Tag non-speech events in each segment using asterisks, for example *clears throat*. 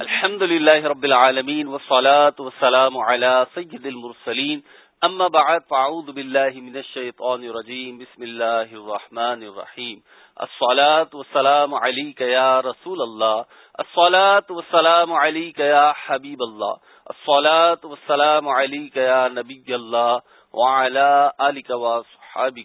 الحمد لله رب العالمين والصلاة والسلام على سيد المرسلين أما بعد فأعوذ بالله من الشيطان الرجيم بسم الله الرحمن الرحيم الصلاة والسلام عليك يا رسول الله الصلاة والسلام عليك يا حبيب الله الصلاة والسلام عليك يا نبي الله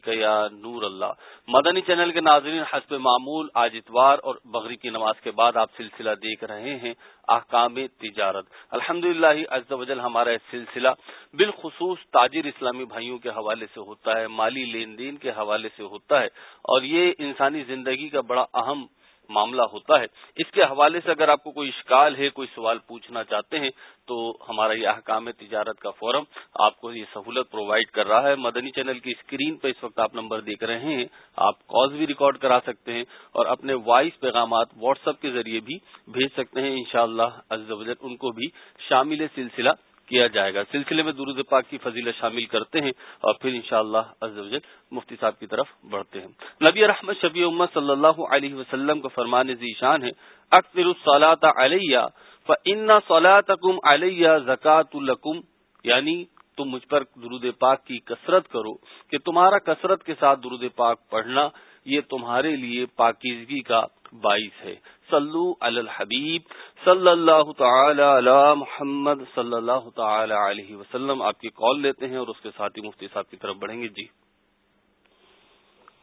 یا نور اللہ۔ مدنی چینل کے ناظرین، حسب معمول، آج اتوار اور بغری کی نماز کے بعد آپ سلسلہ دیکھ رہے ہیں احکام تجارت۔ الحمد للہ ہمارا سلسلہ بالخصوص تاجر اسلامی بھائیوں کے حوالے سے ہوتا ہے، مالی لین دین کے حوالے سے ہوتا ہے اور یہ انسانی زندگی کا بڑا اہم معاملہ ہوتا ہے۔ اس کے حوالے سے اگر آپ کو کوئی اشکال ہے، کوئی سوال پوچھنا چاہتے ہیں، تو ہمارا یہ احکام تجارت کا فورم آپ کو یہ سہولت پرووائڈ کر رہا ہے۔ مدنی چینل کی اسکرین پہ اس وقت آپ نمبر دیکھ رہے ہیں۔ آپ کالز بھی ریکارڈ کرا سکتے ہیں اور اپنے وائس پیغامات واٹس ایپ کے ذریعے بھی بھیج سکتے ہیں۔ انشاءاللہ شاء اللہ ان کو بھی شامل سلسلہ کیا جائے گا۔ سلسلے میں درود پاک کی فضیلت شامل کرتے ہیں اور پھر انشاءاللہ شاء اللہ مفتی صاحب کی طرف بڑھتے ہیں۔ نبی رحمت شبی امت صلی اللہ علیہ وسلم کا فرمان ذیشان ہے، اکثر الصلاۃ علیہ فن صلاۃ کم علیہ زکات القم یعنی تم مجھ پر درود پاک کی کثرت کرو کہ تمہارا کثرت کے ساتھ درود پاک پڑھنا یہ تمہارے لیے پاکیزگی کا باعث ہے۔ صلو علی الحبیب صلی اللہ تعالی علی محمد صلی اللہ تعالی علیہ وسلم۔ آپ کی کال لیتے ہیں اور اس کے ساتھ ہی مفتی صاحب کی طرف بڑھیں گے۔ جی۔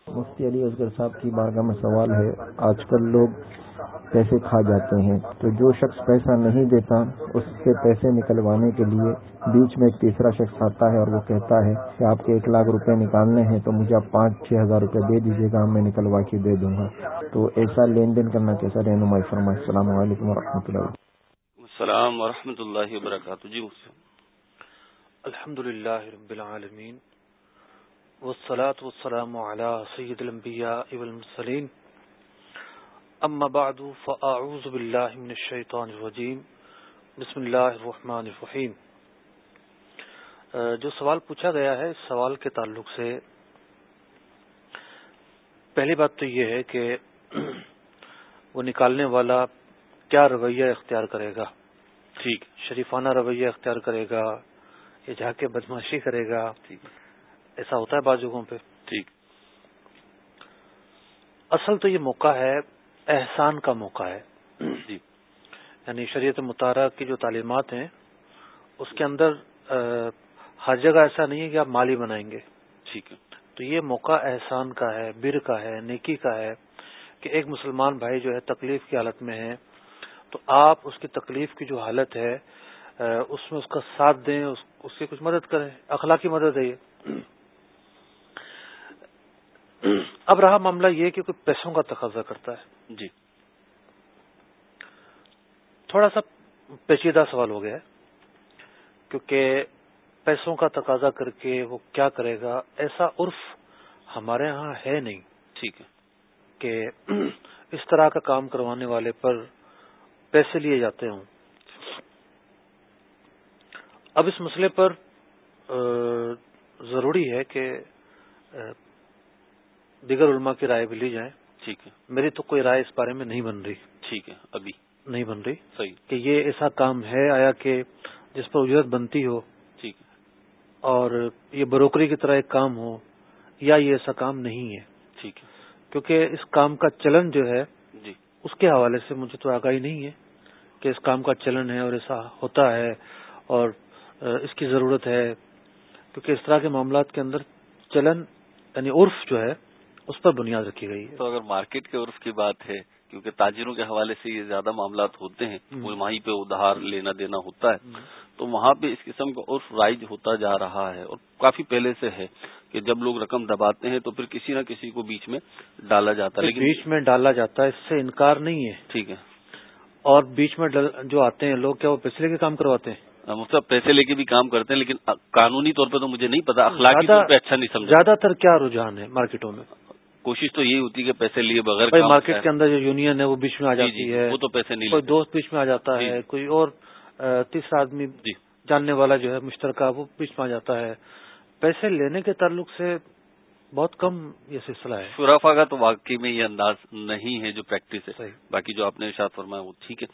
مفتی علی اصغر صاحب کی بارگاہ میں سوال ہے۔ آج کل لوگ پیسے کھا جاتے ہیں۔ تو جو شخص پیسہ نہیں دیتا اس سے پیسے نکلوانے کے لیے بیچ میں ایک تیسرا شخص آتا ہے اور وہ کہتا ہے کہ آپ کے ایک لاکھ روپے نکالنے ہیں تو مجھے آپ پانچ چھ ہزار روپے دے دیجیے گا میں نکلوا کے دے دوں گا۔ تو ایسا لین دین کرنا کیسا رہنمائی فرمائے۔ السلام علیکم و رحمۃ اللہ۔ السلام و رحمۃ اللہ وبرکاتہ۔ جی الحمد للہ رب العالمین۔ والصلاة والسلام على سید الانبیاء والمرسلین۔ اما بعد فاعوذ باللہ من الشیطان الرجیم بسم اللہ الرحمن الرحیم۔ جو سوال پوچھا گیا ہے اس سوال کے تعلق سے پہلی بات تو یہ ہے کہ *clears throat* وہ نکالنے والا کیا رویہ اختیار کرے گا؟ ٹھیک۔ شریفانہ رویہ اختیار کرے گا یا جا کے بدماشی کرے گا؟ ایسا ہوتا ہے بازوگوں پہ۔ ٹھیک۔ اصل تو یہ موقع ہے احسان کا موقع ہے۔ جی۔ یعنی شریعت مطالعہ کی جو تعلیمات ہیں اس کے اندر ہر جگہ ایسا نہیں ہے کہ آپ مالی بنائیں گے۔ ٹھیک ہے۔ تو یہ موقع احسان کا ہے بر کا ہے نیکی کا ہے کہ ایک مسلمان بھائی جو ہے تکلیف کی حالت میں ہے تو آپ اس کی تکلیف کی جو حالت ہے اس میں اس کا ساتھ دیں اس کی کچھ مدد کریں۔ اخلاقی مدد ہے یہ۔ اب رہا معاملہ یہ کہ کوئی پیسوں کا تقاضا کرتا ہے۔ جی۔ تھوڑا سا پیچیدہ سوال ہو گیا ہے۔ کیونکہ پیسوں کا تقاضا کر کے وہ کیا کرے گا ایسا عرف ہمارے ہاں ہے نہیں۔ ٹھیک ہے۔ کہ اس طرح کا کام کروانے والے پر پیسے لیے جاتے ہوں۔ اب اس مسئلے پر ضروری ہے کہ دیگر علماء کی رائے بھی لی جائے ٹھیک ہے۔ میری تو کوئی رائے اس بارے میں نہیں بن رہی۔ ٹھیک ہے ابھی۔ نہیں بن رہی۔ صحیح۔ کہ یہ ایسا کام ہے آیا کہ جس پر اجرت بنتی ہو ٹھیک اور یہ بروکری کی طرح ایک کام ہو یا یہ ایسا کام نہیں ہے۔ ٹھیک ہے۔ کیونکہ اس کام کا چلن جو ہے جی۔ اس کے حوالے سے مجھے تو آگاہی نہیں ہے کہ اس کام کا چلن ہے اور ایسا ہوتا ہے اور اس کی ضرورت ہے۔ کیونکہ اس طرح کے معاملات کے اندر چلن یعنی عرف جو ہے اس پر بنیاد رکھی گئی ہے۔ تو اگر مارکیٹ کے عرف کی بات ہے کیونکہ تاجروں کے حوالے سے یہ زیادہ معاملات ہوتے ہیں وہیں پہ ادھار لینا دینا ہوتا ہے تو وہاں پہ اس قسم کا عرف رائج ہوتا جا رہا ہے اور کافی پہلے سے ہے کہ جب لوگ رقم دباتے ہیں تو پھر کسی نہ کسی کو بیچ میں ڈالا جاتا ہے لیکن بیچ میں ڈالا جاتا ہے اس سے انکار نہیں ہے۔ ٹھیک ہے۔ اور بیچ میں جو آتے ہیں لوگ کیا وہ پیسے لے کے کام کرواتے ہیں؟ مطلب پیسے لے کے بھی کام کرتے ہیں لیکن قانونی طور پہ تو مجھے نہیں پتا اخلاقی طور پہ اچھا نہیں سمجھا۔ زیادہ تر کیا رجحان ہے مارکیٹوں میں؟ کوشش تو یہی ہوتی ہے کہ پیسے لیے بغیر مارکیٹ کے اندر جو یونین ہے وہ بیچ میں آ جی، جاتی جی، ہے۔ وہ تو پیسے نہیں کوئی دوست بیچ میں آ جاتا جی، ہے کوئی اور تیسرا آدمی جاننے والا جو ہے مشترکہ وہ بیچ میں آ جاتا ہے۔ پیسے لینے کے تعلق سے بہت کم یہ سلسلہ ہے۔ شرافا کا تو واقعی میں یہ انداز نہیں ہے جو پریکٹس ہے۔ باقی جو آپ نے ارشاد فرمایا وہ ٹھیک ہے۔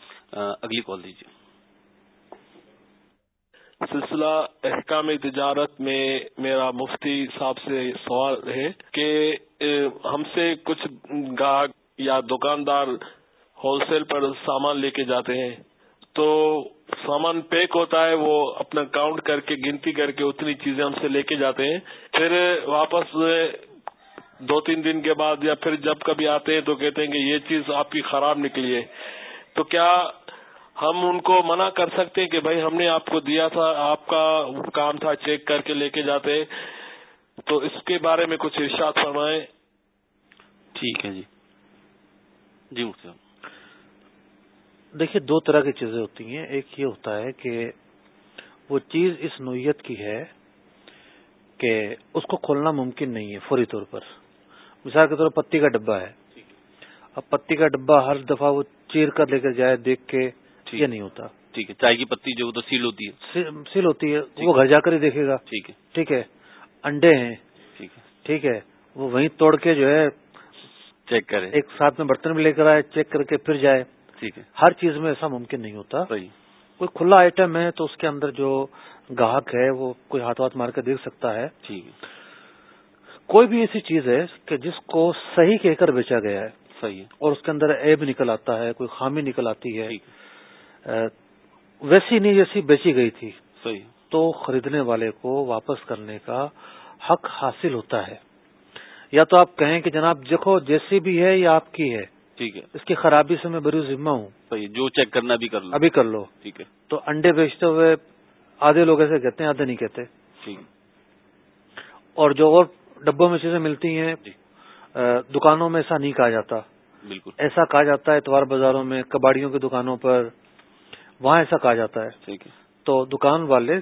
اگلی کال دیجیے۔ سلسلہ احکام تجارت میں میرا مفتی صاحب سے سوال ہے کہ ہم سے کچھ گاہک یا دکاندار ہول سیل پر سامان لے کے جاتے ہیں۔ تو سامان پیک ہوتا ہے، وہ اپنا کاؤنٹ کر کے، گنتی کر کے اتنی چیزیں ہم سے لے کے جاتے ہیں۔ پھر واپس دو تین دن کے بعد یا پھر جب کبھی آتے ہیں تو کہتے ہیں کہ یہ چیز آپ کی خراب نکلی ہے۔ تو کیا ہم ان کو منع کر سکتے ہیں کہ بھائی ہم نے آپ کو دیا تھا آپ کا کام تھا چیک کر کے لے کے جاتے۔ تو اس کے بارے میں کچھ ارشاد فرمائیں۔ ٹھیک ہے جی۔ جی دیکھیے دو طرح کی چیزیں ہوتی ہیں۔ ایک یہ ہوتا ہے کہ وہ چیز اس نوعیت کی ہے کہ اس کو کھولنا ممکن نہیں ہے فوری طور پر۔ مثال کے طور پر پتی کا ڈبہ ہے۔ اب پتی کا ڈبہ ہر دفعہ وہ چیر کر لے کر جائے دیکھ کے یہ نہیں ہوتا۔ ٹھیک ہے چائے کی پتی جو تو سیل ہوتی ہے۔ سیل ہوتی ہے وہ گھر جا کر ہی دیکھے گا۔ ٹھیک ہے۔ ٹھیک ہے انڈے ہیں۔ ٹھیک ہے۔ ٹھیک ہے وہ وہیں توڑ کے جو ہے چیک کرے ایک ساتھ میں برتن بھی لے کر آئے چیک کر کے پھر جائے۔ ٹھیک ہے۔ ہر چیز میں ایسا ممکن نہیں ہوتا۔ کوئی کھلا آئٹم ہے تو اس کے اندر جو گاہک ہے وہ کوئی ہاتھ ہاتھ مار کے دیکھ سکتا ہے۔ ٹھیک ہے۔ کوئی بھی ایسی چیز ہے کہ جس کو صحیح کہہ کر بیچا گیا ہے۔ صحیح اور اس کے اندر ایب نکل آتا ہے کوئی خامی نکل آتی ہے۔ ویسی نہیں جیسی بیچی گئی تھی۔ صحیح۔ تو خریدنے والے کو واپس کرنے کا حق حاصل ہوتا ہے۔ یا تو آپ کہیں کہ جناب دیکھو جیسی بھی ہے یہ آپ کی ہے۔ ٹھیک ہے۔ اس کی خرابی سے میں بری ذمہ ہوں۔ صحیح جو چیک کرنا بھی کر لو۔ ابھی کر لو۔ ٹھیک ہے۔ تو انڈے بیچتے ہوئے آدھے لوگ ایسے کہتے ہیں آدھے نہیں کہتے۔ ٹھیک۔ اور جو اور ڈبوں میں چیزیں ملتی ہیں جی۔ دکانوں میں ایسا نہیں کہا جاتا۔ بالکل۔ ایسا کہا جاتا ہے اتوار بازاروں میں کباڑیوں کی دکانوں پر وہاں ایسا کہا جاتا ہے۔ ٹھیک ہے۔ تو دکان والے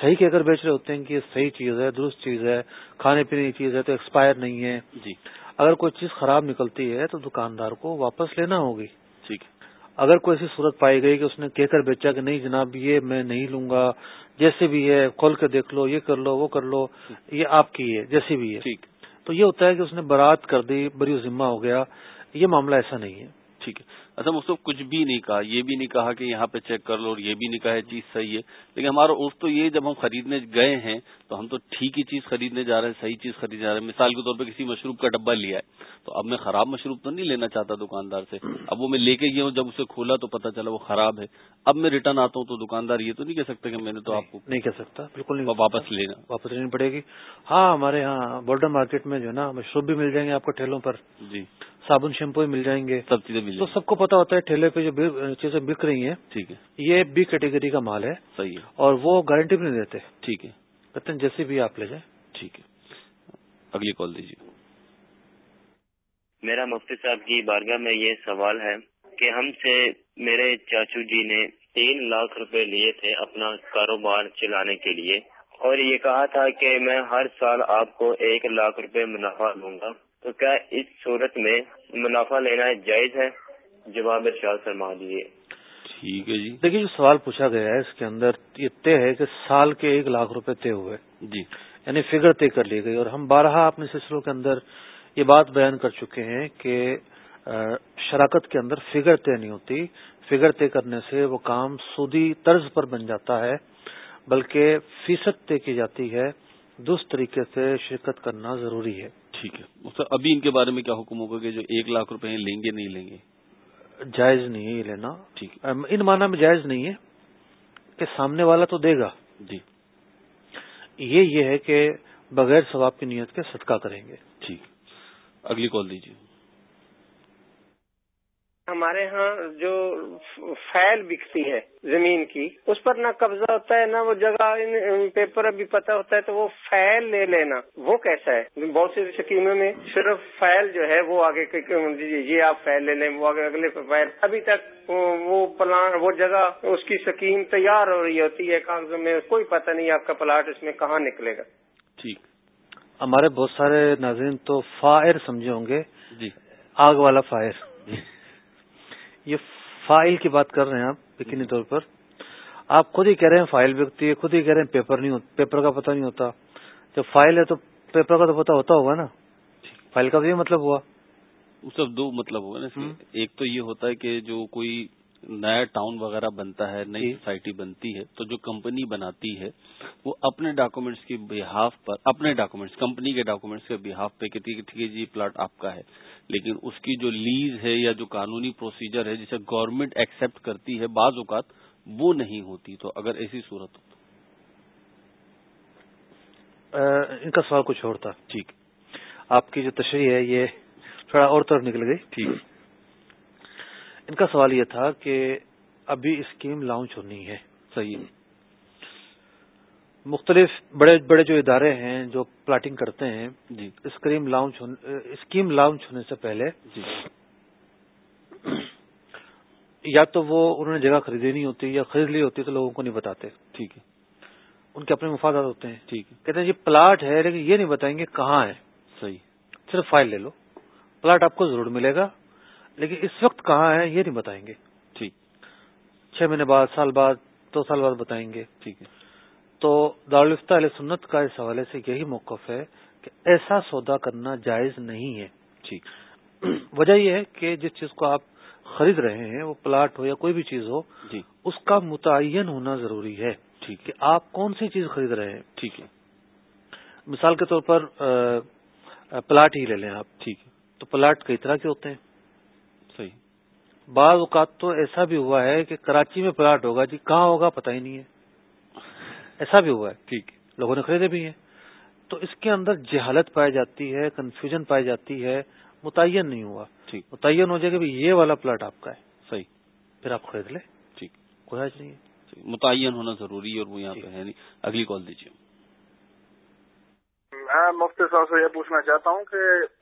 صحیح کہہ کر بیچ رہے ہوتے ہیں کہ یہ صحیح چیز ہے درست چیز ہے کھانے پینے کی چیز ہے تو ایکسپائر نہیں ہے۔ جی۔ اگر کوئی چیز خراب نکلتی ہے تو دکاندار کو واپس لینا ہوگی۔ ٹھیک اگر کوئی ایسی صورت پائی گئی کہ اس نے کہہ کر بیچا کہ نہیں جناب یہ میں نہیں لوں گا جیسے بھی ہے کھول کے دیکھ لو یہ کر لو وہ کر لو یہ آپ کی ہے جیسی بھی ہے۔ ٹھیک۔ تو یہ ہوتا ہے کہ اس نے برات کر دی بری ذمہ ہو گیا۔ یہ معاملہ ایسا نہیں ہے۔ ٹھیک ہے۔ اچھا مجھ کچھ بھی نہیں کہا یہ بھی نہیں کہا کہ یہاں پہ چیک کر لو اور یہ بھی نہیں کہا چیز صحیح ہے۔ لیکن ہمارا اس تو یہ جب ہم خریدنے گئے ہیں تو ہم تو ٹھیک ہی چیز خریدنے جا رہے ہیں صحیح چیز خریدنے جا رہے ہیں۔ مثال کے طور پہ کسی مشروب کا ڈبہ لیا ہے تو اب میں خراب مشروب تو نہیں لینا چاہتا دکاندار سے۔ اب وہ میں لے کے گیا ہوں جب اسے کھولا تو پتا چلا وہ خراب ہے۔ اب میں ریٹرن آتا ہوں تو دکاندار یہ تو نہیں کہہ سکتا کہ میں نے تو آپ کو نہیں کہہ سکتا بالکل نہیں۔ واپس لینا۔ واپس لینی پڑے گی۔ ہاں ہمارے یہاں بورڈر مارکیٹ میں جو ہے نا مشروب بھی مل جائیں گے آپ کو ٹھیلوں پر۔ جی۔ صابن شیمپو بھی مل جائیں گے۔ سب چیزیں مل تو سب کو پتا ہوتا ہے ٹھیلے پہ جو چیزیں بک رہی ہیں ٹھیک ہے۔ یہ بی کیٹیگری کا مال ہے۔ صحیح ہے۔ اور وہ گارنٹی بھی نہیں دیتے۔ ٹھیک ہے۔ کہتے ہیں جیسے بھی آپ لے جائیں۔ ٹھیک ہے۔ اگلی کال دیجیے۔ میرا مفتی صاحب کی بارگاہ میں یہ سوال ہے کہ ہم سے میرے چاچو جی نے تین لاکھ روپے لیے تھے اپنا کاروبار چلانے کے لیے اور یہ کہا تھا کہ میں ہر سال آپ کو ایک لاکھ روپے منافع دوں گا۔ تو کیا اس صورت میں منافع لینا جائز ہے؟ جواب ارشاد فرما دیجیے ٹھیک ہے جی۔ دیکھیے جو سوال پوچھا گیا ہے اس کے اندر یہ طے ہے کہ سال کے ایک لاکھ روپے طے ہوئے۔ جی۔ یعنی فگر طے کر لی گئی۔ اور ہم بارہا اپنے سلسلوں کے اندر یہ بات بیان کر چکے ہیں کہ شراکت کے اندر فگر طے نہیں ہوتی۔ فگر طے کرنے سے وہ کام سودی طرز پر بن جاتا ہے بلکہ فیصد طے کی جاتی ہے۔ درست طریقے سے شرکت کرنا ضروری ہے۔ ٹھیک ہے۔ ابھی ان کے بارے میں کیا حکم ہوگا کہ جو ایک لاکھ روپے لیں گے نہیں لیں گے؟ جائز نہیں ہے یہ لینا۔ ٹھیک۔ ان معنی میں جائز نہیں ہے کہ سامنے والا تو دے گا۔ جی۔ یہ یہ ہے کہ بغیر ثواب کی نیت کے صدقہ کریں گے۔ ٹھیک۔ اگلی کال دیجیے۔ ہمارے ہاں جو فائل بکتی ہے زمین کی اس پر نہ قبضہ ہوتا ہے نہ وہ جگہ پیپر ابھی پتا ہوتا ہے تو وہ فائل لے لینا۔ وہ کیسا ہے؟ بہت سی سکیموں میں صرف فائل جو ہے وہ آگے یہ آپ فائل لے لیں وہ آگے اگلے فائل ابھی تک وہ پلان وہ جگہ اس کی سکیم تیار ہو رہی ہوتی ہے کاغذوں میں کوئی پتہ نہیں آپ کا پلاٹ اس میں کہاں نکلے گا۔ ٹھیک۔ ہمارے بہت سارے ناظرین تو فائر سمجھے ہوں گے۔ جی۔ آگ والا فائر۔ یہ فائل کی بات کر رہے ہیں آپ یقینی طور پر۔ آپ خود ہی کہہ رہے ہیں فائل بکتی ہے خود ہی کہہ رہے ہیں پیپر نہیں پیپر کا پتہ نہیں ہوتا۔ جب فائل ہے تو پیپر کا تو پتا ہوتا ہوگا نا۔ فائل کا بھی مطلب ہوا۔ سب دو مطلب ہوگا نا ایک تو یہ ہوتا ہے کہ جو کوئی نیا ٹاؤن وغیرہ بنتا ہے نئی سوسائٹی جی۔ بنتی ہے تو جو کمپنی بناتی ہے وہ اپنے ڈاکومنٹس کے بحاف پر اپنے ڈاکومنٹس کمپنی کے ڈاکومنٹس کے بحاف پہ کہتی ہے کہ جی پلاٹ آپ کا ہے۔ لیکن اس کی جو لیز ہے یا جو قانونی پروسیجر ہے جسے گورنمنٹ ایکسپٹ کرتی ہے بعض اوقات وہ نہیں ہوتی۔ تو اگر ایسی صورت ہو ان کا سوال کچھ اور تھا۔ ٹھیک۔ آپ کی جو تشریح ہے یہ تھوڑا اور طرف نکل گئی۔ ٹھیک۔ ان کا سوال یہ تھا کہ ابھی اسکیم لانچ ہونی ہے۔ صحیح۔ مختلف بڑے بڑے جو ادارے ہیں جو پلاٹنگ کرتے ہیں جی۔ اسکیم لانچ اسکیم لانچ ہونے سے پہلے جی۔ یا تو وہ انہوں نے جگہ خریدی نہیں ہوتی یا خرید لی ہوتی تو لوگوں کو نہیں بتاتے۔ ٹھیک ہے۔ ان کے اپنے مفادات ہوتے ہیں۔ ٹھیک ہے۔ کہتے ہیں یہ پلاٹ ہے لیکن یہ نہیں بتائیں گے کہاں ہے۔ صحیح۔ صرف فائل لے لو۔ پلاٹ آپ کو ضرور ملے گا لیکن اس وقت کہاں ہے یہ نہیں بتائیں گے۔ ٹھیک۔ چھ مہینے بعد سال بعد دو سال بعد بتائیں گے۔ ٹھیک ہے۔ تو دارالفتہ علیہ سنت کا اس حوالے سے یہی موقف ہے کہ ایسا سودا کرنا جائز نہیں ہے۔ ٹھیک۔ وجہ یہ ہے کہ جس چیز کو آپ خرید رہے ہیں وہ پلاٹ ہو یا کوئی بھی چیز ہو جی۔ اس کا متعین ہونا ضروری ہے ٹھیک۔ کہ آپ کون سی چیز خرید رہے ہیں۔ ٹھیک ہے۔ مثال کے طور پر پلاٹ ہی لے لیں آپ۔ ٹھیک۔ ہے تو پلاٹ کئی طرح کے ہوتے ہیں۔ صحیح۔ بعض اوقات تو ایسا بھی ہوا ہے کہ کراچی میں پلاٹ ہوگا جی کہاں ہوگا پتہ ہی نہیں ہے۔ ایسا بھی ہوا ہے۔ ٹھیک۔ لوگوں نے خریدے بھی ہیں۔ تو اس کے اندر جہالت پائی جاتی ہے کنفیوژن پائی جاتی ہے متعین نہیں ہوا۔ ٹھیک۔ متعین ہو جائے کہ یہ والا پلاٹ آپ کا ہے۔ صحیح۔ پھر آپ خرید لیں۔ ٹھیک۔ کوئی حج نہیں ہے۔ متعین ہونا ضروری ہے اور وہ یہاں پہ ہے نہیں۔ اگلی کال دیجیے میں مفتی صاحب سے یہ پوچھنا چاہتا ہوں کہ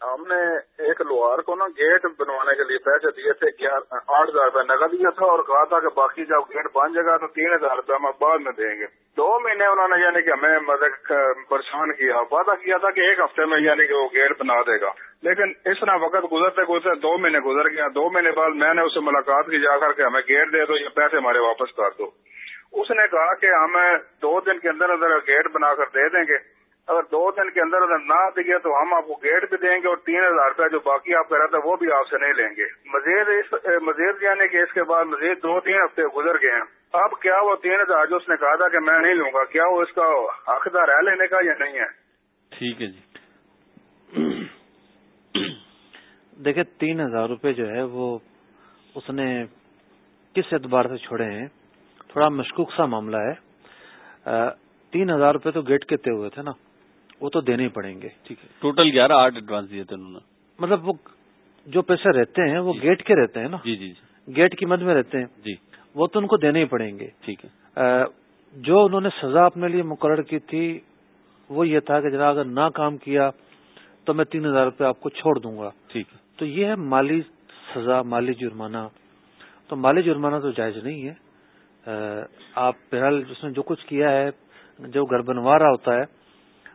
ہم نے ایک لوہار کو نا گیٹ بنوانے کے لیے پیسے دیے تھے آٹھ ہزار روپے نقد دیا تھا اور کہا تھا کہ باقی جب گیٹ بن جائے گا تو تین ہزار روپے ہم بعد میں دیں گے۔ دو مہینے انہوں نے یعنی کہ ہمیں مطلب پریشان کیا، وعدہ کیا تھا کہ ایک ہفتے میں یعنی کہ وہ گیٹ بنا دے گا۔ لیکن اس طرح وقت گزرتے گزرتے دو مہینے گزر گیا۔ دو مہینے بعد میں نے اسے ملاقات کی، جا کر کے ہمیں گیٹ دے دو یا پیسے ہمارے واپس کر دو۔ اس نے کہا کہ ہمیں دو دن کے اندر اندر گیٹ بنا کر دے دیں گے۔ اگر دو دن کے اندر اگر نہ دیا تو ہم آپ کو گیٹ بھی دیں گے اور تین ہزار روپیہ جو باقی آپ کا رہتا ہے وہ بھی آپ سے نہیں لیں گے۔ مزید اس مزید یعنی کہ اس کے بعد مزید دو تین ہفتے گزر گئے ہیں۔ اب کیا وہ تین ہزار جو اس نے کہا تھا کہ میں نہیں لوں گا۔ کیا وہ اس کا حقدار ہے لینے کا یا نہیں ہے؟ ٹھیک ہے جی۔ دیکھیں، تین ہزار روپے جو ہے وہ اس نے کس اعتبار سے چھوڑے ہیں؟ تھوڑا مشکوک سا معاملہ ہے۔ تین ہزار روپے تو گیٹ کے ہوئے تھے نا۔ وہ تو دینے ہی پڑیں گے۔ ٹھیک ہے۔ ٹوٹل گیارہ آٹھ ایڈوانس دیے تھے انہوں نے۔ مطلب وہ جو پیسے رہتے ہیں وہ جی۔ گیٹ کے رہتے ہیں نا؟ جی جی جی۔ گیٹ کی مد میں رہتے ہیں۔ جی۔ وہ تو ان کو دینے ہی پڑیں گے۔ ٹھیک ہے۔ جو انہوں نے سزا اپنے لیے مقرر کی تھی وہ یہ تھا کہ جناب اگر نہ کام کیا تو میں تین ہزار روپے آپ کو چھوڑ دوں گا۔ ٹھیک ہے۔ تو یہ ہے مالی سزا مالی جرمانہ۔ تو مالی جرمانہ تو جائز نہیں ہے۔ آپ بہرحال اس نے جو کچھ کیا ہے جو گھر بنوا رہا ہوتا ہے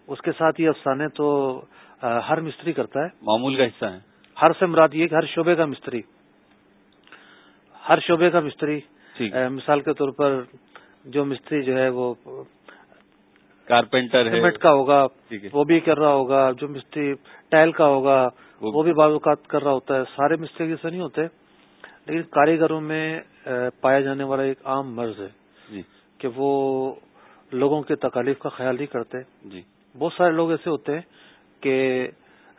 اس کے ساتھ یہ افسانے تو ہر مستری کرتا ہے۔ معمول کا حصہ ہے ہر سے مراد یہ کہ ہر شعبے کا مستری۔ ہر شعبے کا مستری۔ مثال کے طور پر جو مستری جو ہے وہ کارپینٹر سیمنٹ کا ہوگا وہ بھی کر رہا ہوگا جو مستری ٹائل کا ہوگا وہ بھی۔ بعض اوقات کر رہا ہوتا ہے۔ سارے مستری جیسے نہیں ہوتے لیکن کاریگروں میں پایا جانے والا ایک عام مرض ہے جی۔ کہ وہ لوگوں کے تکالیف کا خیال نہیں کرتے۔ جی۔ بہت سارے لوگ ایسے ہوتے ہیں کہ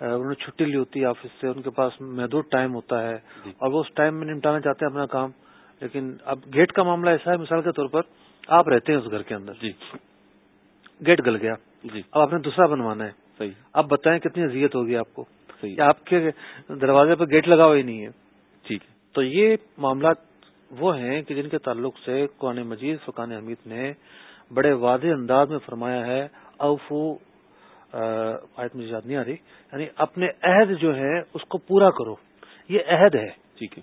انہوں نے چھٹی لی ہوتی ہے آفس سے ان کے پاس محدود ٹائم ہوتا ہے جی۔ اور وہ اس ٹائم میں نمٹانا چاہتے ہیں اپنا کام۔ لیکن اب گیٹ کا معاملہ ایسا ہے مثال کے طور پر آپ رہتے ہیں اس گھر کے اندر۔ جی۔ گیٹ گل گیا۔ جی۔ اب آپ نے دوسرا بنوانا ہے۔ صحیح۔ اب بتائیں کتنی اذیت ہوگی آپ کو۔ صحیح۔ آپ کے دروازے پہ گیٹ لگا ہوا ہی نہیں ہے۔ ٹھیک۔ ہے تو یہ معاملات وہ ہیں کہ جن کے تعلق سے قرآن مجید فقان حمید نے بڑے واضح انداز میں فرمایا ہے اوفو آیت مجھے یاد نہیں آ رہی۔ یعنی اپنے عہد جو ہے اس کو پورا کرو۔ یہ عہد ہے۔ ٹھیک ہے۔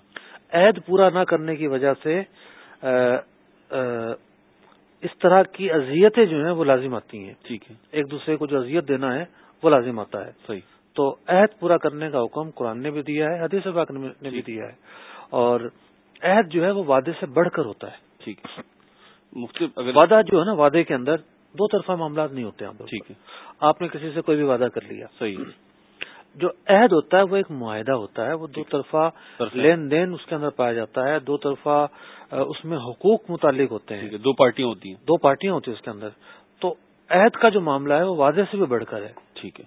عہد پورا نہ کرنے کی وجہ سے اس طرح کی اذیتیں جو ہیں وہ لازم آتی ہیں۔ ٹھیک ہے۔ ایک دوسرے کو جو اذیت دینا ہے وہ لازم آتا ہے۔ صحیح۔ تو عہد پورا کرنے کا حکم قرآن نے بھی دیا ہے حدیث پاک نے بھی دیا ہے۔ اور عہد جو ہے وہ وعدے سے بڑھ کر ہوتا ہے۔ ٹھیک۔ ہے مختلف وعدہ جو ہے نا وعدے کے اندر دو طرفہ معاملات نہیں ہوتے ٹھیک ہے۔ آپ نے کسی سے کوئی بھی وعدہ کر لیا۔ صحیح جو عہد ہوتا ہے وہ ایک معاہدہ ہوتا ہے وہ دو طرفہ لین دین اس کے اندر پایا جاتا ہے دو طرفہ اس میں حقوق متعلق ہوتے ہیں۔ دو پارٹیاں ہوتی ہیں۔ دو پارٹیاں ہوتی ہیں اس کے اندر۔ تو عہد کا جو معاملہ ہے وہ واضح سے بھی بڑھ کر ہے۔ ٹھیک ہے۔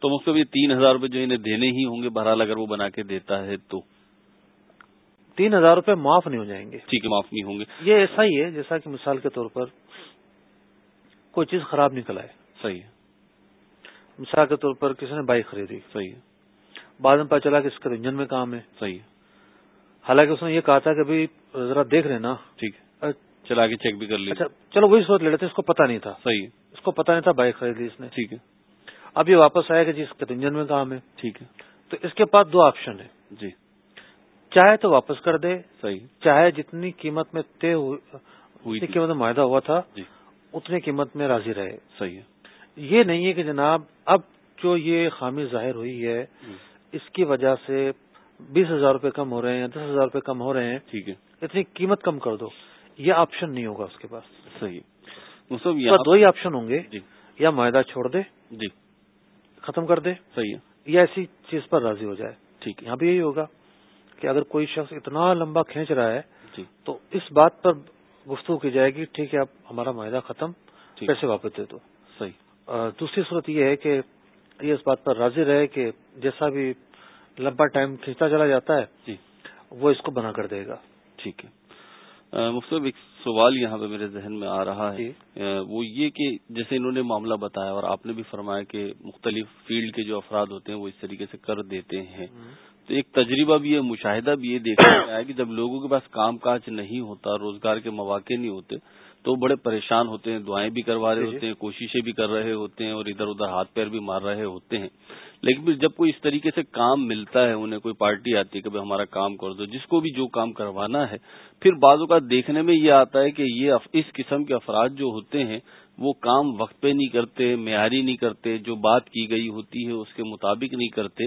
تو مطلب یہ تین ہزار روپے جو انہیں دینے ہی ہوں گے بہرحال اگر وہ بنا کے دیتا ہے تو۔ تین ہزار روپے معاف نہیں ہو جائیں گے۔ ٹھیک ہے معاف نہیں ہوں گے۔ یہ ایسا ہی ہے جیسا کہ مثال کے طور پر کوئی چیز خراب نکل آئے صحیح ہے۔ مثال کے طور پر کسی نے بائک خریدی صحیح ہے۔ بعد میں پتا چلا کہ اس کا انجن میں کام ہے صحیح ہے۔ حالانکہ اس نے یہ کہا تھا کہ بھائی ذرا دیکھ رہے نا۔ ٹھیک ہے۔ چلا کے چیک بھی کر لیا اچھا چلو وہی سوچ لے لیتے اس کو پتا نہیں تھا۔ صحیح اس کو پتا نہیں تھا بائک خرید لی اس نے۔ ٹھیک ہے۔ اب یہ واپس آیا کہ جی اس کے انجن میں کام ہے۔ ٹھیک ہے۔ تو اس کے پاس دو آپشن ہے جی۔ چاہے تو واپس کر دے صحیح۔ چاہے جتنی قیمت میں طے ہوئی قیمت میں معاہدہ ہوا تھا اتنی قیمت میں راضی رہے۔ صحیح ہے۔ یہ نہیں ہے کہ جناب اب جو یہ خامی ظاہر ہوئی ہے اس کی وجہ سے بیس ہزار روپے کم ہو رہے ہیں دس ہزار روپے کم ہو رہے ہیں۔ ٹھیک ہے۔ اتنی قیمت کم کر دو۔ یہ آپشن نہیں ہوگا اس کے پاس۔ صحیح دو ہی آپشن ہوں گے۔ جی۔ یا معاہدہ چھوڑ دے۔ جی۔ ختم کر دے۔ صحیح ہے۔ یا ایسی چیز پر راضی ہو جائے۔ ٹھیک یہاں بھی یہی ہوگا کہ اگر کوئی شخص اتنا لمبا کھینچ رہا ہے جی۔ تو اس بات پر گفتگو کی جائے گی ٹھیک ہے اب ہمارا معاہدہ ختم پیسے واپس دے دو۔ صحیح۔ دوسری صورت یہ ہے کہ یہ اس بات پر راضی رہے کہ جیسا بھی لمبا ٹائم کھینچتا چلا جاتا ہے جی۔ وہ اس کو بنا کر دے گا۔ ٹھیک ہے۔ مختلف ایک سوال یہاں پہ میرے ذہن میں آ رہا ہے۔ جی۔ وہ یہ کہ جیسے انہوں نے معاملہ بتایا اور آپ نے بھی فرمایا کہ مختلف فیلڈ کے جو افراد ہوتے ہیں وہ اس طریقے سے کر دیتے ہیں۔ تو ایک تجربہ بھی ہے مشاہدہ بھی یہ دیکھنے میں آیا کہ جب لوگوں کے پاس کام کاج نہیں ہوتا روزگار کے مواقع نہیں ہوتے تو بڑے پریشان ہوتے ہیں دعائیں بھی کروا رہے جی، جی۔ ہوتے ہیں کوششیں بھی کر رہے ہوتے ہیں اور ادھر ادھر ہاتھ پیر بھی مار رہے ہوتے ہیں لیکن پھر جب کوئی اس طریقے سے کام ملتا ہے انہیں کوئی پارٹی آتی ہے کہ ہمارا کام کر دو جس کو بھی جو کام کروانا ہے پھر بعضوں کا دیکھنے میں یہ آتا ہے کہ یہ اس قسم کے افراد جو ہوتے ہیں وہ کام وقت پہ نہیں کرتے معیاری نہیں کرتے جو بات کی گئی ہوتی ہے اس کے مطابق نہیں کرتے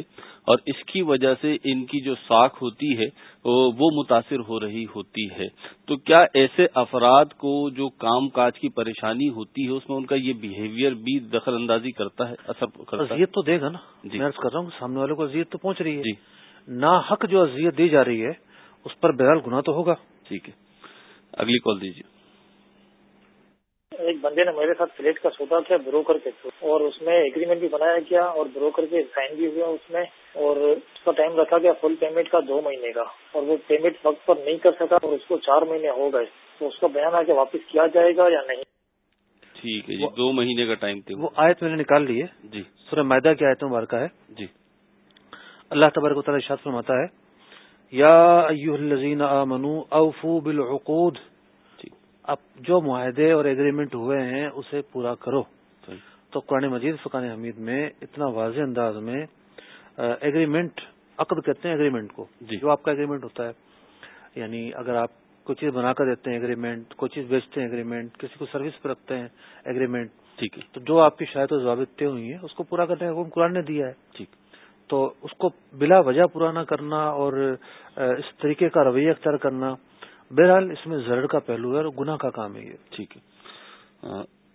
اور اس کی وجہ سے ان کی جو ساکھ ہوتی ہے وہ متاثر ہو رہی ہوتی ہے۔ تو کیا ایسے افراد کو جو کام کاج کی پریشانی ہوتی ہے اس میں ان کا یہ بہیویئر بھی دخل اندازی کرتا ہے اثر کرتا ہے؟ تو دے گا نا۔ جی۔ میں کر رہا ہوں سامنے والے کو اذیت تو پہنچ رہی ہے۔ جی۔ نا حق جو اذیت دی جا رہی ہے اس پر بہرحال گنا تو ہوگا۔ ٹھیک ہے۔ اگلی کال دیجیے۔ ایک بندے نے میرے ساتھ فلیٹ کا سودا کیا بروکر کے تھرو اور اس میں اگریمنٹ بھی بنایا گیا اور بروکر کے سائن بھی ہوا اس میں اور اس کا ٹائم رکھا گیا فل پیمنٹ کا دو مہینے کا اور وہ پیمنٹ وقت پر نہیں کر سکا اور اس کو چار مہینے ہو گئے۔ تو اس کا بیان آ کے واپس کیا جائے گا یا نہیں۔ ٹھیک ہے جی دو مہینے کا ٹائم وہ آیت میں نے نکال لی ہے۔ جی۔ سر معدہ کی آیتوں بار کا ہے۔ جی۔ اللہ تبارک و تعالیٰ شاد فرماتا ہے یا الذین آمنوا اوفو بالعقود اب جو معاہدے اور ایگریمنٹ ہوئے ہیں اسے پورا کرو۔ تو قرآن مجید فقان حمید میں اتنا واضح انداز میں ایگریمنٹ عقد کہتے ہیں ایگریمنٹ کو۔ جی۔ جو آپ کا ایگریمنٹ ہوتا ہے۔ یعنی اگر آپ کوئی چیز بنا کر دیتے ہیں ایگریمنٹ کوئی چیز بیچتے ہیں ایگریمنٹ کسی کو سروس پہ رکھتے ہیں ایگریمنٹ ٹھیک ہے۔ تو جو آپ کی شاید و ضوابط طے ہوئی ہیں اس کو پورا کرنے کا حکم قرآن نے دیا ہے۔ ٹھیک۔ تو اس کو بلا وجہ پورا نہ کرنا اور اس طریقے کا رویہ اختیار کرنا بہرحال اس میں زرڑ کا پہلو ہے اور گناہ کا کام ہے یہ۔ ٹھیک ہے۔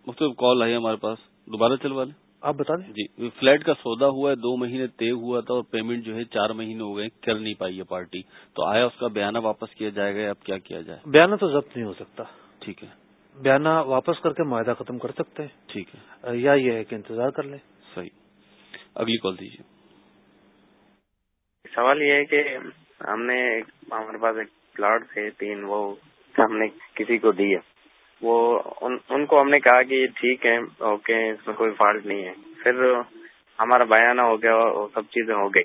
مختلف کال آئی ہمارے پاس۔ دوبارہ چلوا لیں۔ آپ بتا دیں۔ جی فلیٹ کا سودا ہوا ہے دو مہینے طے ہوا تھا اور پیمنٹ جو ہے چار مہینے ہو گئے کر نہیں پائی ہے پارٹی۔ تو آیا اس کا بیانہ واپس کیا جائے گا اب کیا کیا جائے؟ بیانہ تو ضبط نہیں ہو سکتا۔ ٹھیک ہے۔ بیانہ واپس کر کے معاہدہ ختم کر سکتے ہیں۔ ٹھیک ہے۔ یا یہ ہے کہ انتظار کر لیں۔ صحیح۔ اگلی کال دیجیے۔ سوال یہ ہے کہ ہم نے ہمارے پاس ایک پلاٹ تھے تین وہ ہم نے کسی کو دی ہے۔ وہ ان, ان کو ہم نے کہا کہ ٹھیک ہے اوکے اس میں کوئی فالٹ نہیں ہے۔ پھر ہمارا بیانہ ہو گیا اور سب چیزیں ہو گئی۔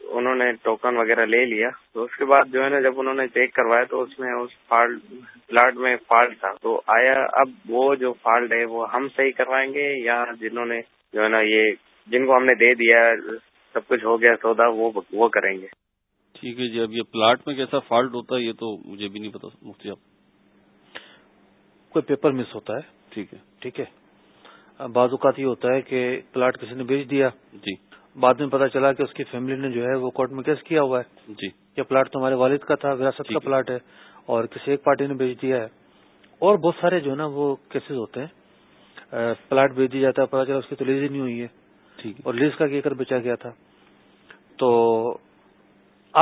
انہوں نے ٹوکن وغیرہ لے لیا۔ تو اس کے بعد جو ہے نا جب انہوں نے چیک کروایا تو اس میں اس فالٹ پلاٹ میں فالٹ تھا۔ تو آیا اب وہ جو فالٹ ہے وہ ہم صحیح کروائیں گے یا جنہوں نے جو ہے نا یہ جن کو ہم نے دے دیا سب کچھ ہو گیا سودا وہ وہ کریں گے۔ ٹھیک ہے جی اب یہ پلاٹ میں کیسا فالٹ ہوتا ہے یہ تو مجھے بھی نہیں پتا مفتی آپ کوئی پیپر مس ہوتا ہے؟ ٹھیک ہے۔ ٹھیک ہے۔ بعض اوقات یہ ہوتا ہے کہ پلاٹ کسی نے بیچ دیا۔ جی۔ بعد میں پتا چلا کہ اس کی فیملی نے جو ہے وہ کورٹ میں کیس کیا ہوا ہے۔ جی۔ یہ پلاٹ تمہارے والد کا تھا کا پلاٹ ہے اور کسی ایک پارٹی نے بیچ دیا ہے۔ اور بہت سارے جو ہے نا وہ کیسز ہوتے ہیں۔ پلاٹ بیچ دیا جاتا ہے پتا چلا اس کی تو لیز ہی نہیں ہوئی ہے۔ اور لیز کا کر بیچا گیا تھا۔ تو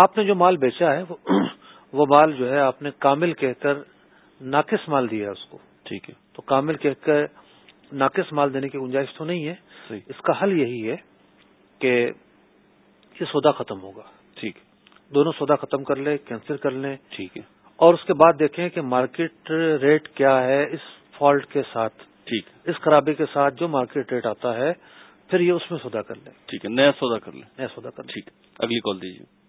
آپ نے جو مال بیچا ہے *clears throat* وہ مال جو ہے آپ نے کامل کہہ کر ناقص مال دیا اس کو۔ ٹھیک ہے۔ تو کامل کہہ کر ناقص مال دینے کی گنجائش تو نہیں ہے۔ اس کا حل یہی ہے کہ یہ سودا ختم ہوگا۔ ٹھیک۔ دونوں سودا ختم کر لیں کینسل کر لیں۔ ٹھیک ہے۔ اور اس کے بعد دیکھیں کہ مارکیٹ ریٹ کیا ہے اس فالٹ کے ساتھ۔ ٹھیک۔ اس خرابی کے ساتھ جو مارکیٹ ریٹ آتا ہے پھر یہ اس میں سودا کر لیں۔ ٹھیک ہے۔ نیا سودا کر لیں۔ نیا سودا کر لیں۔ ٹھیک۔ اگلی کال دیجیے۔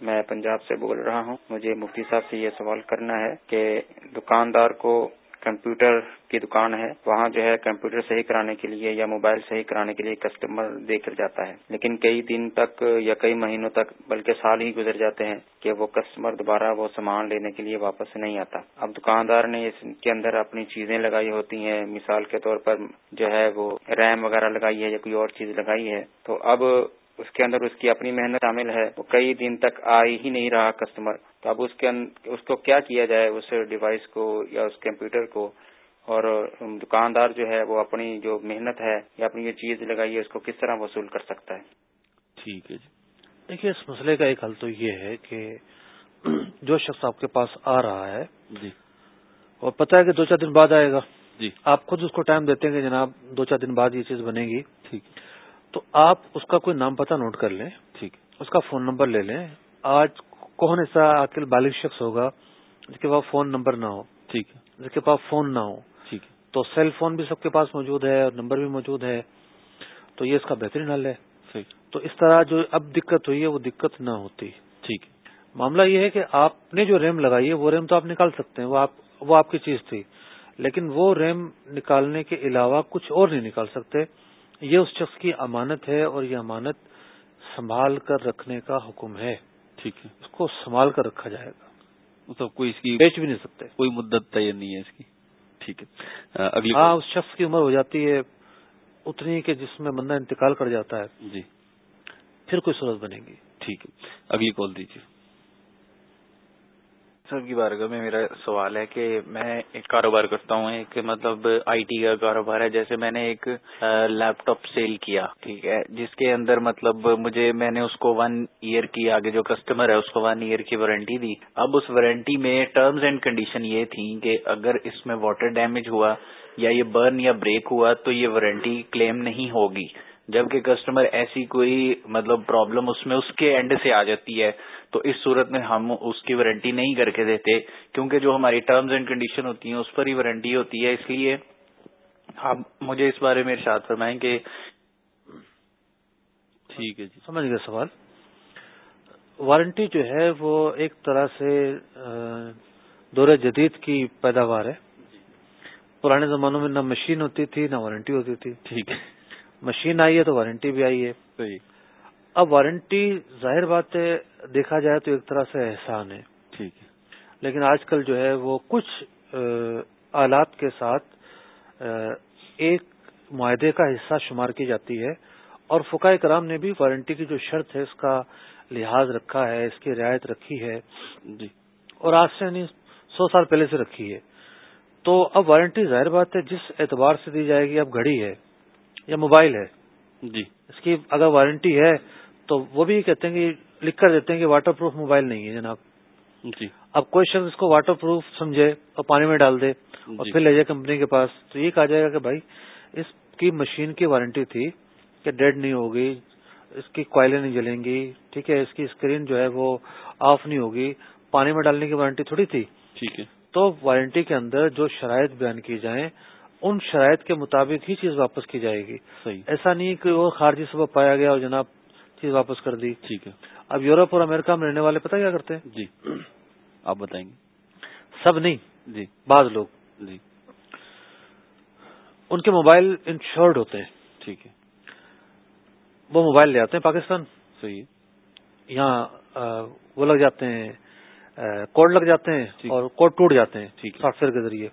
میں پنجاب سے بول رہا ہوں۔ مجھے مفتی صاحب سے یہ سوال کرنا ہے کہ دکاندار کو کمپیوٹر کی دکان ہے، وہاں جو ہے کمپیوٹر صحیح کرانے کے لیے یا موبائل صحیح کرانے کے لیے کسٹمر دے کر جاتا ہے۔ لیکن کئی دن تک یا کئی مہینوں تک، بلکہ سال ہی گزر جاتے ہیں کہ وہ کسٹمر دوبارہ وہ سامان لینے کے لیے واپس نہیں آتا۔ اب دکاندار نے اس کے اندر اپنی چیزیں لگائی ہوتی ہیں۔ مثال کے طور پر جو ہے وہ ریم وغیرہ لگائی ہے یا کوئی اور چیز لگائی ہے۔ تو اب اس کے اندر اس کی اپنی محنت شامل ہے وہ کئی دن تک آ ہی نہیں رہا کسٹمر تو اب اس کے اس کو کیا کیا جائے اس ڈیوائس کو یا اس کمپیوٹر کو؟ اور دکاندار جو ہے وہ اپنی جو محنت ہے یا اپنی جو چیز لگائی ہے اس کو کس طرح وصول کر سکتا ہے؟ ٹھیک ہے جی۔ دیکھیے اس مسئلے کا ایک حل تو یہ ہے کہ *clears throat* جو شخص آپ کے پاس آ رہا ہے جی۔ اور پتا ہے کہ دو چار دن بعد آئے گا۔ جی۔ آپ خود اس کو ٹائم دیتے ہیں کہ جناب دو چار دن بعد یہ چیز بنے گی۔ ٹھیک تو آپ اس کا کوئی نام پتہ نوٹ کر لیں۔ ٹھیک اس کا فون نمبر لے لیں۔ آج کون ایسا عقل بالغ شخص ہوگا جس کے پاس فون نمبر نہ ہو۔ ٹھیک جس کے پاس فون نہ ہو۔ ٹھیک تو سیل فون بھی سب کے پاس موجود ہے اور نمبر بھی موجود ہے۔ تو یہ اس کا بہترین حل ہے۔ تو اس طرح جو اب دقت ہوئی ہے وہ دقت نہ ہوتی۔ ٹھیک معاملہ یہ ہے کہ آپ نے جو ریم لگائی ہے وہ ریم تو آپ نکال سکتے ہیں۔ وہ آپ وہ آپ کی چیز تھی۔ لیکن وہ ریم نکالنے کے علاوہ کچھ اور نہیں نکال سکتے۔ یہ اس شخص کی امانت ہے اور یہ امانت سنبھال کر رکھنے کا حکم ہے۔ ٹھیک ہے۔ اس کو سنبھال کر رکھا جائے گا۔ مطلب کوئی اس کی بیچ بھی نہیں سکتے۔ کوئی مدت تعین نہیں ہے اس کی۔ ٹھیک ہے۔ اگلی ہاں اس شخص کی عمر ہو جاتی ہے اتنی کہ جس میں بندہ انتقال کر جاتا ہے۔ جی۔ پھر کوئی صورت بنے گی۔ ٹھیک ہے۔ اگلی کال دیجیے۔ سر، کی بارگاہ میں میرا سوال ہے کہ میں ایک کاروبار کرتا ہوں، ایک مطلب آئی ٹی کا کاروبار ہے، جیسے میں نے ایک لیپ ٹاپ سیل کیا، ٹھیک ہے، جس کے اندر مطلب مجھے میں نے اس کو ون ایئر کی، آگے جو کسٹمر ہے، اس کو ون ایئر کی وارنٹی دی۔ اب اس وارنٹی میں ٹرمز اینڈ کنڈیشن یہ تھی کہ اگر اس میں واٹر ڈیمیج ہوا یا یہ برن یا بریک ہوا، تو یہ وارنٹی کلیم نہیں ہوگی۔ جبکہ کسٹمر ایسی کوئی مطلب پرابلم اس میں، اس کے اینڈ سے آ جاتی ہے۔ تو اس صورت میں ہم اس کی وارنٹی نہیں کر کے دیتے کیونکہ جو ہماری ٹرمز اینڈ کنڈیشن ہوتی ہیں اس پر ہی وارنٹی ہوتی ہے۔ اس لیے آپ مجھے اس بارے میں ارشاد فرمائیں کہ ٹھیک ہے جی سمجھ گئے سوال۔ وارنٹی جو ہے وہ ایک طرح سے دور جدید کی پیداوار ہے۔ پرانے زمانوں میں نہ مشین ہوتی تھی نہ وارنٹی ہوتی تھی۔ ٹھیک ہے۔ مشین آئی ہے تو وارنٹی بھی آئی ہے۔ صحیح۔ اب وارنٹی ظاہر بات ہے دیکھا جائے تو ایک طرح سے احسان ہے۔ ٹھیک ہے۔ لیکن آج کل جو ہے وہ کچھ آلات کے ساتھ ایک معاہدے کا حصہ شمار کی جاتی ہے۔ اور فقہ کرام نے بھی وارنٹی کی جو شرط ہے اس کا لحاظ رکھا ہے اس کی رعایت رکھی ہے۔ جی۔ اور آج سے یعنی سو سال پہلے سے رکھی ہے۔ تو اب وارنٹی ظاہر بات ہے جس اعتبار سے دی جائے گی اب گھڑی ہے یا موبائل ہے۔ جی۔ اس کی اگر وارنٹی ہے تو وہ بھی کہتے ہیں کہ لکھ کر دیتے ہیں کہ واٹر پروف موبائل نہیں ہے جناب۔ جی۔ اب کوئی شخص اس کو واٹر پروف سمجھے اور پانی میں ڈال دے اور جی۔ پھر لے جائے کمپنی کے پاس تو یہ کہا جائے گا کہ بھائی اس کی مشین کی وارنٹی تھی کہ ڈیڈ نہیں ہوگی اس کی کوئلیں نہیں جلیں گی ٹھیک ہے اس کی اسکرین جو ہے وہ آف نہیں ہوگی پانی میں ڈالنے کی وارنٹی تھوڑی تھی۔ ٹھیک ہے۔ تو وارنٹی کے اندر جو شرائط بیان کی جائیں ان شرائط کے مطابق ہی چیز واپس کی جائے گی۔ صحیح۔ ایسا نہیں کہ وہ خارجی سبب پایا گیا اور جناب چیز واپس کر دی۔ ٹھیک ہے۔ اب یورپ اور امریکہ میں رہنے والے پتہ کیا کرتے ہیں؟ جی۔ آپ بتائیں گے۔ سب نہیں۔ جی۔ بعض لوگ۔ جی۔ ان کے موبائل انشورڈ ہوتے ہیں۔ ٹھیک ہے۔ وہ موبائل لے آتے ہیں پاکستان۔ صحیح یہاں وہ لگ جاتے ہیں کوڈ لگ جاتے ہیں اور کوڈ ٹوٹ جاتے ہیں ٹھیک سافٹ ویئر کے ذریعے۔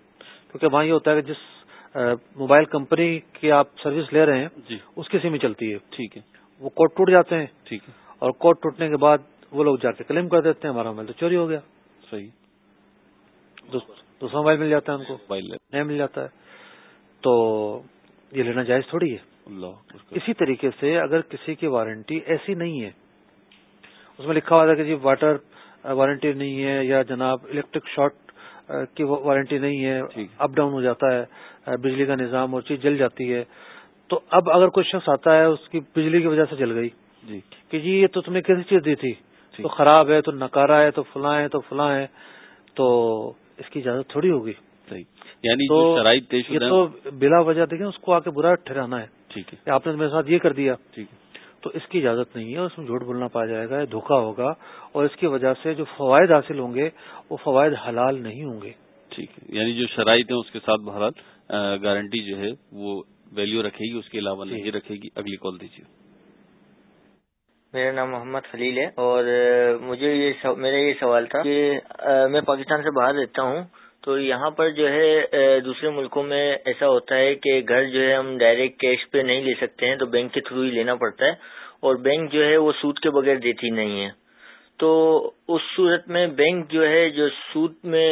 کیونکہ وہاں یہ ہوتا ہے کہ جس موبائل کمپنی کی آپ سروس لے رہے ہیں جی۔ اس کی سم چلتی ہے۔ ٹھیک ہے۔ وہ کوڈ ٹوٹ جاتے ہیں۔ ٹھیک ہے۔ اور کوڈ ٹوٹنے کے بعد وہ لوگ جا کے کلیم کر دیتے ہیں ہمارا موبائل تو چوری ہو گیا۔ صحیح۔ دوسرا موبائل مل جاتا ہے ان کو۔ موبائل نیا مل جاتا ہے۔ تو یہ لینا جائز تھوڑی ہے۔ اللہ اسی طریقے سے اگر کسی کی وارنٹی ایسی نہیں ہے اس میں لکھا ہوا تھا کہ جی واٹر وارنٹی نہیں ہے یا جناب الیکٹرک شارٹ کی وارنٹی نہیں ہے اپ ڈاؤن ہو جاتا ہے بجلی کا نظام اور چیز جل جاتی ہے۔ تو اب اگر کوئی شخص آتا ہے اس کی بجلی کی وجہ سے جل گئی جی۔ کہ جی یہ تو تمہیں کیسی چیز دی تھی۔ تو خراب ہے تو نکارا ہے تو فلاں ہے تو فلاں ہے۔ تو اس کی اجازت تھوڑی ہوگی۔ یعنی شرائط یہ تو بلا وجہ دیکھیں اس کو آ کے برا ٹھہرانا ہے۔ ٹھیک ہے۔ آپ نے میرے ساتھ یہ کر دیا۔ ٹھیک ہے۔ تو اس کی اجازت نہیں ہے اس میں جھوٹ بولنا پایا جائے گا دھوکا ہوگا۔ اور اس کی وجہ سے جو فوائد حاصل ہوں گے وہ فوائد حلال نہیں ہوں گے۔ ٹھیک ہے۔ یعنی جو شرائط ہیں اس کے ساتھ بہرحال گارنٹی جو ہے وہ ویلیو رکھے گی، اس کے علاوہ نہیں رکھے گی۔ اگلی کال دیجیے۔ میرا نام محمد خلیل ہے اور مجھے یہ میرا یہ سوال تھا کہ میں پاکستان سے باہر رہتا ہوں تو یہاں پر جو ہے دوسرے ملکوں میں ایسا ہوتا ہے کہ گھر جو ہے ہم ڈائریکٹ کیش پہ نہیں لے سکتے ہیں، تو بینک کے تھرو ہی لینا پڑتا ہے اور بینک جو ہے وہ سود کے بغیر دیتی نہیں ہے۔ تو اس صورت میں بینک جو ہے، جو سود میں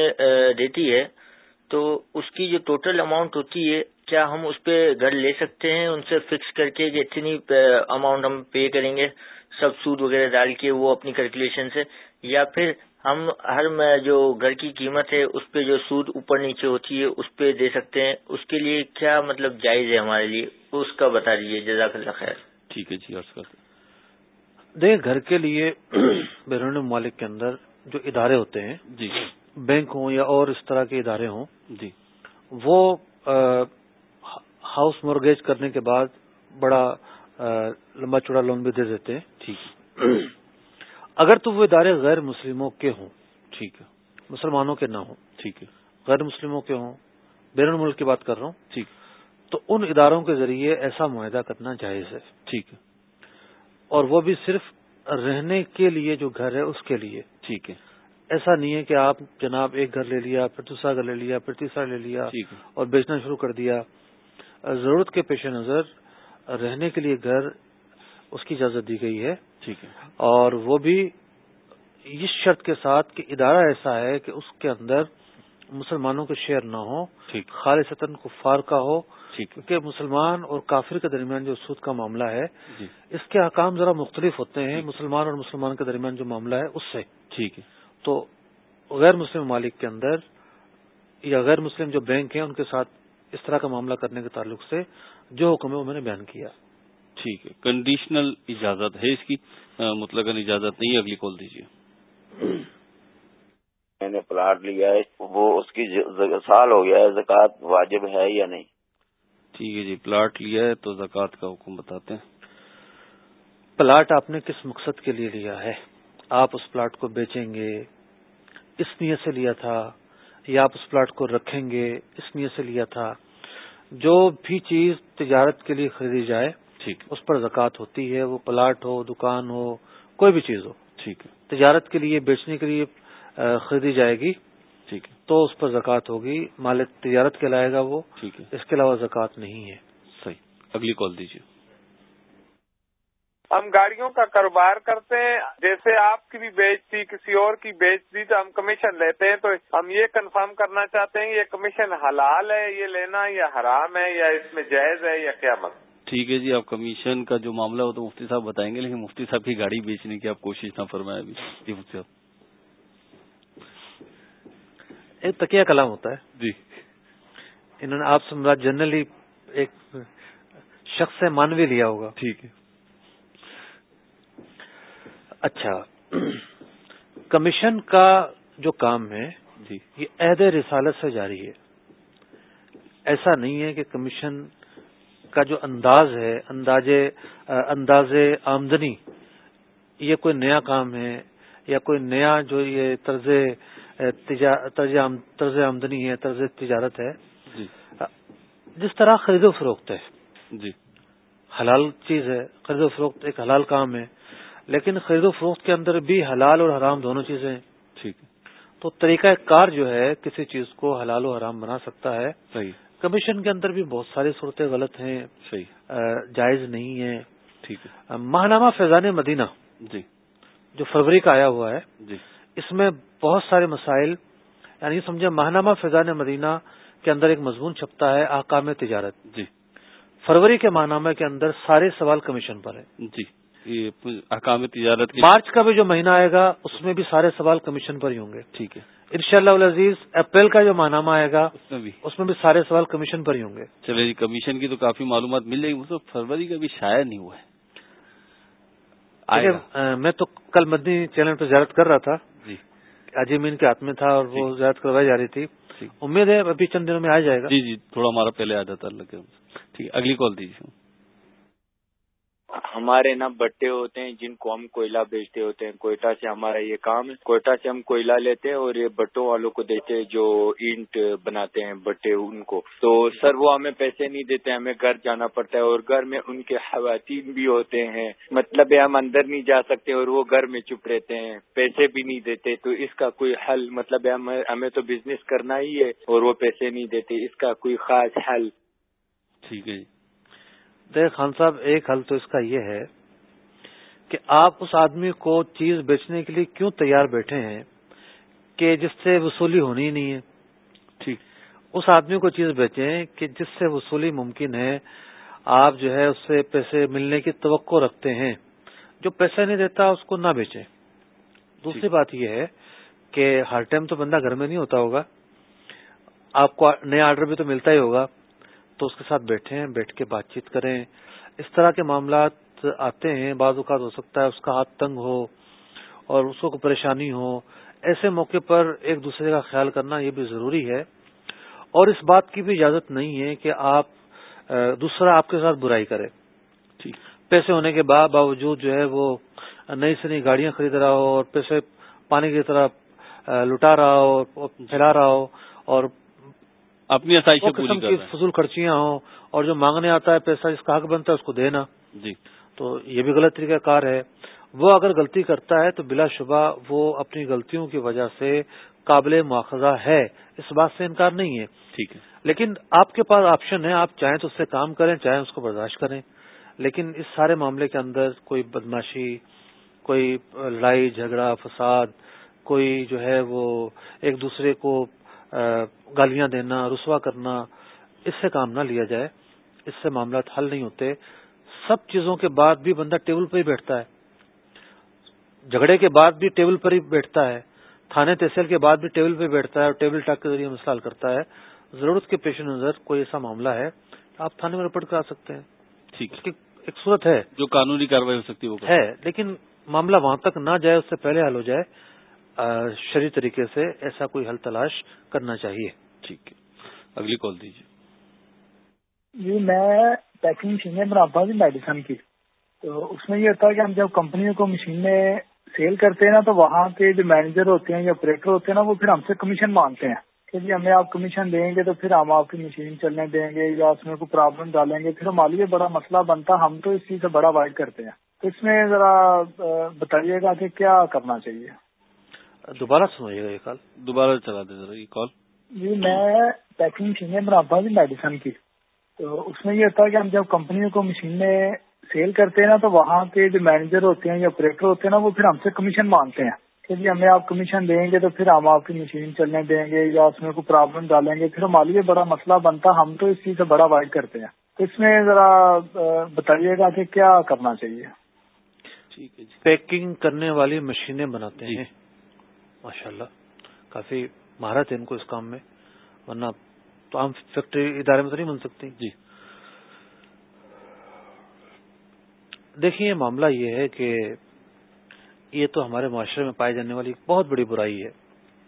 دیتی ہے، تو اس کی جو ٹوٹل اماؤنٹ ہوتی ہے کیا ہم اس پہ گھر لے سکتے ہیں؟ ان سے فکس کر کے کہ اتنی اماؤنٹ ہم پے کریں گے سب سود وغیرہ ڈال کے وہ اپنی کیلکولیشن سے یا پھر ہم ہر جو گھر کی قیمت ہے اس پہ جو سود اوپر نیچے ہوتی ہے اس پہ دے سکتے ہیں۔ اس کے لیے کیا مطلب جائز ہے ہمارے لیے؟ اس کا بتا دیجیے جزاک اللہ خیر۔ ٹھیک ہے جی دیکھ گھر کے لیے *clears throat* بیرون ممالک کے اندر جو ادارے ہوتے ہیں جی۔ بینک ہوں یا اور اس طرح کے ادارے ہوں جی۔ وہ ہاؤس مورگیج کرنے کے بعد بڑا لمبا چوڑا لون بھی دے دیتے ہیں۔ ٹھیک۔ اگر تو وہ ادارے غیر مسلموں کے ہوں ٹھیک ہے مسلمانوں کے نہ ہوں ٹھیک ہے۔ غیر مسلموں کے ہوں بیرون ملک کی بات کر رہا ہوں ٹھیک۔ تو ان اداروں کے ذریعے ایسا معاہدہ کرنا جائز ہے۔ ٹھیک ہے۔ اور وہ بھی صرف رہنے کے لیے جو گھر ہے اس کے لیے۔ ٹھیک ہے۔ ایسا نہیں ہے کہ آپ جناب ایک گھر لے لیا پھر دوسرا گھر لے لیا پھر تیسرا لے لیا اور بیچنا شروع کر دیا۔ ضرورت کے پیش نظر رہنے کے لیے گھر اس کی اجازت دی گئی ہے۔ ٹھیک ہے۔ اور وہ بھی اس شرط کے ساتھ کہ ادارہ ایسا ہے کہ اس کے اندر مسلمانوں کے شیئر نہ ہو خالص کفار کا ہو کیونکہ مسلمان اور کافر کے درمیان جو سود کا معاملہ ہے جی۔ اس کے حکام ذرا مختلف ہوتے ہیں مسلمان اور مسلمان کے درمیان جو معاملہ ہے اس سے۔ ٹھیک ہے۔ تو غیر مسلم ممالک کے اندر یا غیر مسلم جو بینک ہیں ان کے ساتھ اس طرح کا معاملہ کرنے کے تعلق سے جو حکم ہے وہ میں نے بیان کیا۔ ٹھیک ہے۔ کنڈیشنل اجازت ہے اس کی۔ مطلق اجازت نہیں اگلی کال دیجیے۔ میں نے پلاٹ لیا ہے وہ اس کی سال ہو گیا ہے زکوٰۃ واجب ہے یا نہیں؟ ٹھیک ہے جی پلاٹ لیا ہے تو زکوٰۃ کا حکم بتاتے ہیں۔ پلاٹ آپ نے کس مقصد کے لیے لیا ہے؟ آپ اس پلاٹ کو بیچیں گے اس نیت سے لیا تھا یا آپ اس پلاٹ کو رکھیں گے اس نیت سے لیا تھا۔ جو بھی چیز تجارت کے لیے خریدی جائے ٹھیک۔ اس پر زکوٰۃ ہوتی ہے وہ پلاٹ ہو دکان ہو کوئی بھی چیز ہو۔ ٹھیک۔ ہے تجارت کے لیے بیچنے کے لیے خریدی جائے گی۔ ٹھیک۔ ہے تو اس پر زکوٰۃ ہوگی۔ مالک تجارت کے لائے گا وہ۔ ٹھیک ہے۔ اس کے علاوہ زکوٰۃ نہیں ہے۔ صحیح۔ اگلی کال دیجیے۔ ہم گاڑیوں کا کاروبار کرتے ہیں۔ جیسے آپ کی بھی بیچ تھی کسی اور کی بیچ دی تو ہم کمیشن لیتے ہیں۔ تو ہم یہ کنفرم کرنا چاہتے ہیں یہ کمیشن حلال ہے یہ لینا یا حرام ہے یا اس میں جائز ہے یا کیا مطلب ٹھیک ہے جی آپ کمیشن کا جو معاملہ ہو تو مفتی صاحب بتائیں گے لیکن مفتی صاحب کی گاڑی بیچنے کی آپ کوشش نہ فرمائیں۔ ابھی جی مفتی صاحب۔ ایک تکیہ کلام ہوتا ہے۔ جی۔ انہوں نے آپ سے جنرلی ایک شخص سے مانوی لیا ہوگا۔ ٹھیک ہے۔ اچھا کمیشن کا جو کام ہے جی۔ یہ عہد رسالت سے جاری ہے۔ ایسا نہیں ہے کہ کمیشن کا جو انداز ہے انداز انداز آمدنی یہ کوئی نیا کام ہے یا کوئی نیا جو یہ طرز طرز آمدنی ہے طرز تجارت ہے۔ جی۔ جس طرح خرید و فروخت ہے۔ جی۔ حلال چیز ہے خرید و فروخت ایک حلال کام ہے۔ لیکن خرید و فروخت کے اندر بھی حلال اور حرام دونوں چیزیں ہیں۔ ٹھیک تو طریقہ کار جو ہے کسی چیز کو حلال و حرام بنا سکتا ہے۔ صحیح۔ کمیشن کے اندر بھی بہت ساری صورتیں غلط ہیں۔ صحیح۔ جائز نہیں ہے ٹھیک ہے۔ ماہنامہ فیضان مدینہ جی۔ جو فروری کا آیا ہوا ہے جی۔ اس میں بہت سارے مسائل یعنی سمجھے ماہنامہ فیضان مدینہ کے اندر ایک مضمون چھپتا ہے آکام تجارت۔ جی۔ فروری کے ماہنامے کے اندر سارے سوال کمیشن پر ہیں۔ جی۔ احکام تجارت مارچ کا بھی جو مہینہ آئے گا اس میں بھی سارے سوال کمیشن پر ہی ہوں گے۔ ٹھیک ہے۔ ان شاء اللہ عزیز اپریل کا جو ماہنامہ آئے گا اس میں بھی۔ اس میں بھی سارے سوال کمیشن پر ہی ہوں گے۔ چلے جی کمیشن کی تو کافی معلومات مل جائے گی مطلب فروری کا بھی شاید نہیں ہوا ہے۔ میں تو کل مدنی چینل پہ زیارت کر رہا تھا۔ جی۔ اجمین کے ہاتھ میں تھا اور وہ زیارت کروائی جا رہی تھی۔ امید ہے ابھی چند دنوں میں آ جائے گا۔ جی جی تھوڑا ہمارا پہلے آ جاتا اللہ کے ٹھیک اگلی کال دیجیے۔ ہمارے نا بٹے ہوتے ہیں جن کو ہم کوئلہ بیچتے ہوتے ہیں۔ کوئٹہ سے ہمارا یہ کام ہے۔ کوئٹہ سے ہم کوئلہ لیتے ہیں اور یہ بٹوں والوں کو دیتے ہیں جو اینٹ بناتے ہیں، بٹے ان کو۔ تو سر، وہ ہمیں پیسے نہیں دیتے، ہمیں گھر جانا پڑتا ہے اور گھر میں ان کے خواتین بھی ہوتے ہیں۔ مطلب ہم اندر نہیں جا سکتے اور وہ گھر میں چپ رہتے ہیں، پیسے بھی نہیں دیتے۔ تو اس کا کوئی حل مطلب ہمیں تو بزنس کرنا ہی ہے اور وہ پیسے نہیں دیتے۔ اس کا کوئی خاص حل۔ ٹھیک ہے جی۔ دیکھ خان صاحب ایک حل تو اس کا یہ ہے کہ آپ اس آدمی کو چیز بیچنے کے لیے کیوں تیار بیٹھے ہیں کہ جس سے وصولی ہونی ہی نہیں ہے؟ ٹھیک۔ اس آدمی کو چیز بیچیں کہ جس سے وصولی ممکن ہے آپ جو ہے اس سے پیسے ملنے کی توقع رکھتے ہیں۔ جو پیسہ نہیں دیتا اس کو نہ بیچیں۔ دوسری بات یہ ہے کہ ہر ٹائم تو بندہ گھر میں نہیں ہوتا ہوگا۔ آپ کو نیا آرڈر بھی تو ملتا ہی ہوگا۔ تو اس کے ساتھ بیٹھیں بیٹھ کے بات چیت کریں۔ اس طرح کے معاملات آتے ہیں بعض اوقات ہو سکتا ہے اس کا ہاتھ تنگ ہو اور اس کو پریشانی ہو۔ ایسے موقع پر ایک دوسرے کا خیال کرنا یہ بھی ضروری ہے۔ اور اس بات کی بھی اجازت نہیں ہے کہ آپ دوسرا آپ کے ساتھ برائی کرے۔ پیسے ہونے کے باوجود جو ہے وہ نئی سے نئی گاڑیاں خرید رہا ہو اور پیسے پانی کی طرح لٹا رہا ہو پھیلا رہا ہو اور اپنی قسم کی فضول خرچیاں ہوں اور جو مانگنے آتا ہے پیسہ جس کا حق بنتا ہے اس کو دینا۔ جی۔ تو یہ بھی غلط طریقہ کار ہے۔ وہ اگر غلطی کرتا ہے تو بلا شبہ وہ اپنی غلطیوں کی وجہ سے قابل مواخذہ ہے۔ اس بات سے انکار نہیں ہے۔ ٹھیک ہے۔ لیکن آپ کے پاس آپشن ہے۔ آپ چاہیں تو اس سے کام کریں چاہیں اس کو برداشت کریں۔ لیکن اس سارے معاملے کے اندر کوئی بدماشی کوئی لڑائی جھگڑا فساد کوئی جو ہے وہ ایک دوسرے کو گالیاں دینا رسوا کرنا اس سے کام نہ لیا جائے اس سے معاملات حل نہیں ہوتے۔ سب چیزوں کے بعد بھی بندہ ٹیبل پر ہی بیٹھتا ہے۔ جھگڑے کے بعد بھی ٹیبل پر ہی بیٹھتا ہے۔ تھانے تحصیل کے بعد بھی ٹیبل پہ بیٹھتا ہے اور ٹیبل ٹاک کے ذریعے مسئلہ حل کرتا ہے۔ ضرورت کے پیش نظر کوئی ایسا معاملہ ہے آپ تھانے میں رپورٹ کرا سکتے ہیں۔ ٹھیک۔ ایک صورت ہے۔ جو قانونی کاروائی ہو سکتی ہے لیکن معاملہ وہاں تک نہ جائے اس سے پہلے حل ہو جائے۔ شری طریقے سے ایسا کوئی حل تلاش کرنا چاہیے۔ ٹھیک ہے۔ اگلی کال دیجیے۔ جی میں پیکنگ مشینیں بناتا ہوں جی میڈیسن کی۔ تو اس میں یہ ہوتا ہے کہ ہم جب کمپنیوں کو مشینیں سیل کرتے ہیں نا تو وہاں کے جو مینیجر ہوتے ہیں یا آپریٹر ہوتے ہیں نا وہ پھر ہم سے کمیشن مانگتے ہیں کہ جی ہمیں آپ کمیشن دیں گے تو پھر ہم آپ کی مشین چلنے دیں گے یا اس میں کوئی پرابلم ڈالیں گے۔ پھر ہمارے لیے بڑا مسئلہ بنتا ہم تو اس چیز سے بڑا اوائڈ کرتے ہیں۔ تو اس میں ذرا بتائیے گا کہ کیا کرنا چاہیے۔ دوبارہ سنائیے گا یہ کال۔ دوبارہ چلا دیں ذرا یہ کال۔ جی میں پیکنگ مشینیں بناتا ہوں جی میڈیسن کی۔ تو اس میں یہ ہوتا ہے کہ ہم جب کمپنیوں کو مشینیں سیل کرتے ہیں نا تو وہاں کے جو مینیجر ہوتے ہیں یا آپریٹر ہوتے ہیں نا وہ پھر ہم سے کمیشن مانگتے ہیں۔ کہ جی ہمیں آپ کمیشن دیں گے تو پھر ہم آپ کی مشین چلنے دیں گے یا اس میں کوئی پرابلم ڈالیں گے۔ پھر ہمارے لیے بڑا مسئلہ بنتا ہم تو اس چیز سے بڑا اوائڈ کرتے ہیں۔ اس میں ذرا بتائیے گا کہ کیا کرنا چاہیے۔ ٹھیک ہے پیکنگ کرنے والی مشینیں بناتے ہیں۔ ماشاء اللہ کافی مہارت ہے ان کو اس کام میں ورنہ تو ہم فیکٹری ادارے میں تو نہیں بن سکتی۔ جی۔ دیکھیے معاملہ یہ ہے کہ یہ تو ہمارے معاشرے میں پائی جانے والی بہت بڑی برائی ہے۔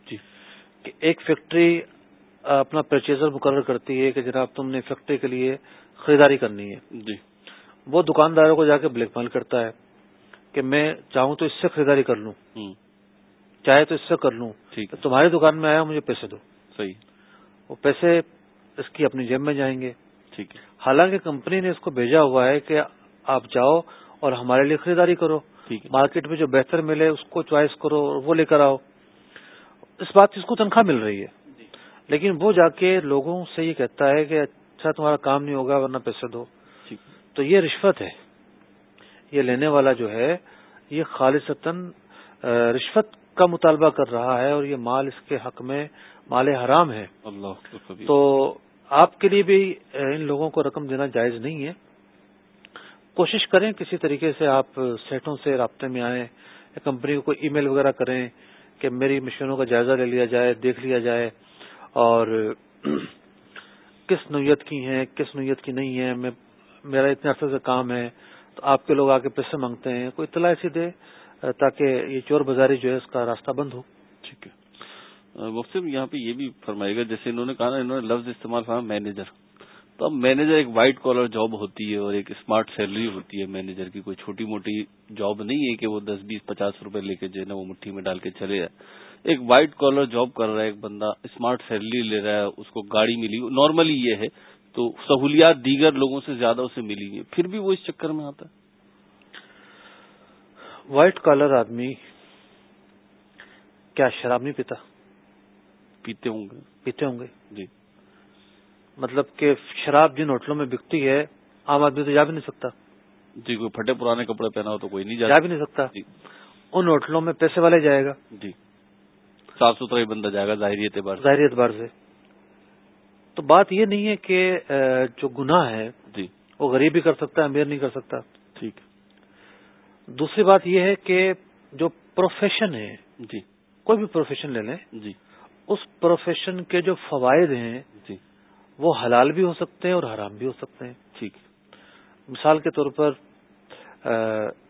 جی۔ کہ ایک فیکٹری اپنا پرچیزر مقرر کرتی ہے کہ جناب تم نے فیکٹری کے لیے خریداری کرنی ہے۔ جی۔ وہ دکانداروں کو جا کے بلیک میل کرتا ہے کہ میں چاہوں تو اس سے خریداری کر لوں۔ چاہے تو اس سے کر لوں۔ تمہاری دکان میں آیا مجھے پیسے دو۔ صحیح۔ وہ پیسے اس کی اپنی جیب میں جائیں گے۔ ٹھیک ہے۔ حالانکہ کمپنی نے اس کو بھیجا ہوا ہے کہ آپ جاؤ اور ہمارے لیے خریداری کرو۔ مارکیٹ میں جو بہتر ملے اس کو چوائس کرو اور وہ لے کر آؤ۔ اس بات کی اس کو تنخواہ مل رہی ہے۔ لیکن وہ جا کے لوگوں سے یہ کہتا ہے کہ اچھا تمہارا کام نہیں ہوگا ورنہ پیسے دو۔ تو یہ رشوت ہے۔ یہ لینے والا جو ہے یہ خالصتاً رشوت کا مطالبہ کر رہا ہے اور یہ مال اس کے حق میں مال حرام ہے۔ اللہ تو آپ کے لیے بھی ان لوگوں کو رقم دینا جائز نہیں ہے۔ کوشش کریں کسی طریقے سے آپ سیٹوں سے رابطے میں آئیں یا کمپنی کو کوئی ای میل وغیرہ کریں کہ میری مشینوں کا جائزہ لے لیا جائے دیکھ لیا جائے اور کس نوعیت کی ہیں کس نوعیت کی نہیں ہے میں میرا اتنے عرصے سے کام ہے تو آپ کے لوگ آ کے پیسے مانگتے ہیں کوئی اطلاع ایسی دے۔ تاکہ یہ چور بازاری جو ہے اس کا راستہ بند ہو۔ ٹھیک ہے۔ مفتی یہاں پہ یہ بھی فرمائے گا، جیسے انہوں نے کہا نا، انہوں نے لفظ استعمال کرا مینیجر تو اب مینیجر ایک وائٹ کالر جاب ہوتی ہے اور ایک اسمارٹ سیلری ہوتی ہے۔ مینیجر کی کوئی چھوٹی موٹی جاب نہیں ہے کہ وہ دس بیس پچاس روپے لے کے جو ہے نا وہ مٹھی میں ڈال کے چلے جائے۔ ایک وائٹ کالر جاب کر رہا ہے، ایک بندہ اسمارٹ سیلری لے رہا ہے، اس کو گاڑی ملی۔ نارملی یہ ہے۔ تو سہولیات دیگر لوگوں سے زیادہ اسے ملی ہوئی پھر بھی وہ اس چکر میں آتا ہے۔ وائٹ کالر آدمی کیا شراب نہیں پیتا؟ پیتے ہوں گے۔ پیتے ہوں گے۔ جی۔ مطلب کہ شراب جن ہوٹلوں میں بکتی ہے عام آدمی تو جا بھی نہیں سکتا۔ جی کوئی پھٹے پرانے کپڑے پہنا ہو تو کوئی نہیں جا بھی نہیں سکتا۔ جی۔ ان ہوٹلوں میں پیسے والے جائے گا۔ جی۔ صاف ستھرا ہی بندہ جائے گا ظاہری اعتبار ظاہری اعتبار سے۔ تو بات یہ نہیں ہے کہ جو گناہ ہے جی۔ وہ غریب بھی کر سکتا ہے امیر نہیں کر سکتا۔ ٹھیک۔ دوسری بات یہ ہے کہ جو پروفیشن ہے جی۔ کوئی بھی پروفیشن لے لیں جی۔ اس پروفیشن کے جو فوائد ہیں جی۔ وہ حلال بھی ہو سکتے ہیں اور حرام بھی ہو سکتے ہیں۔ ٹھیک۔ مثال کے طور پر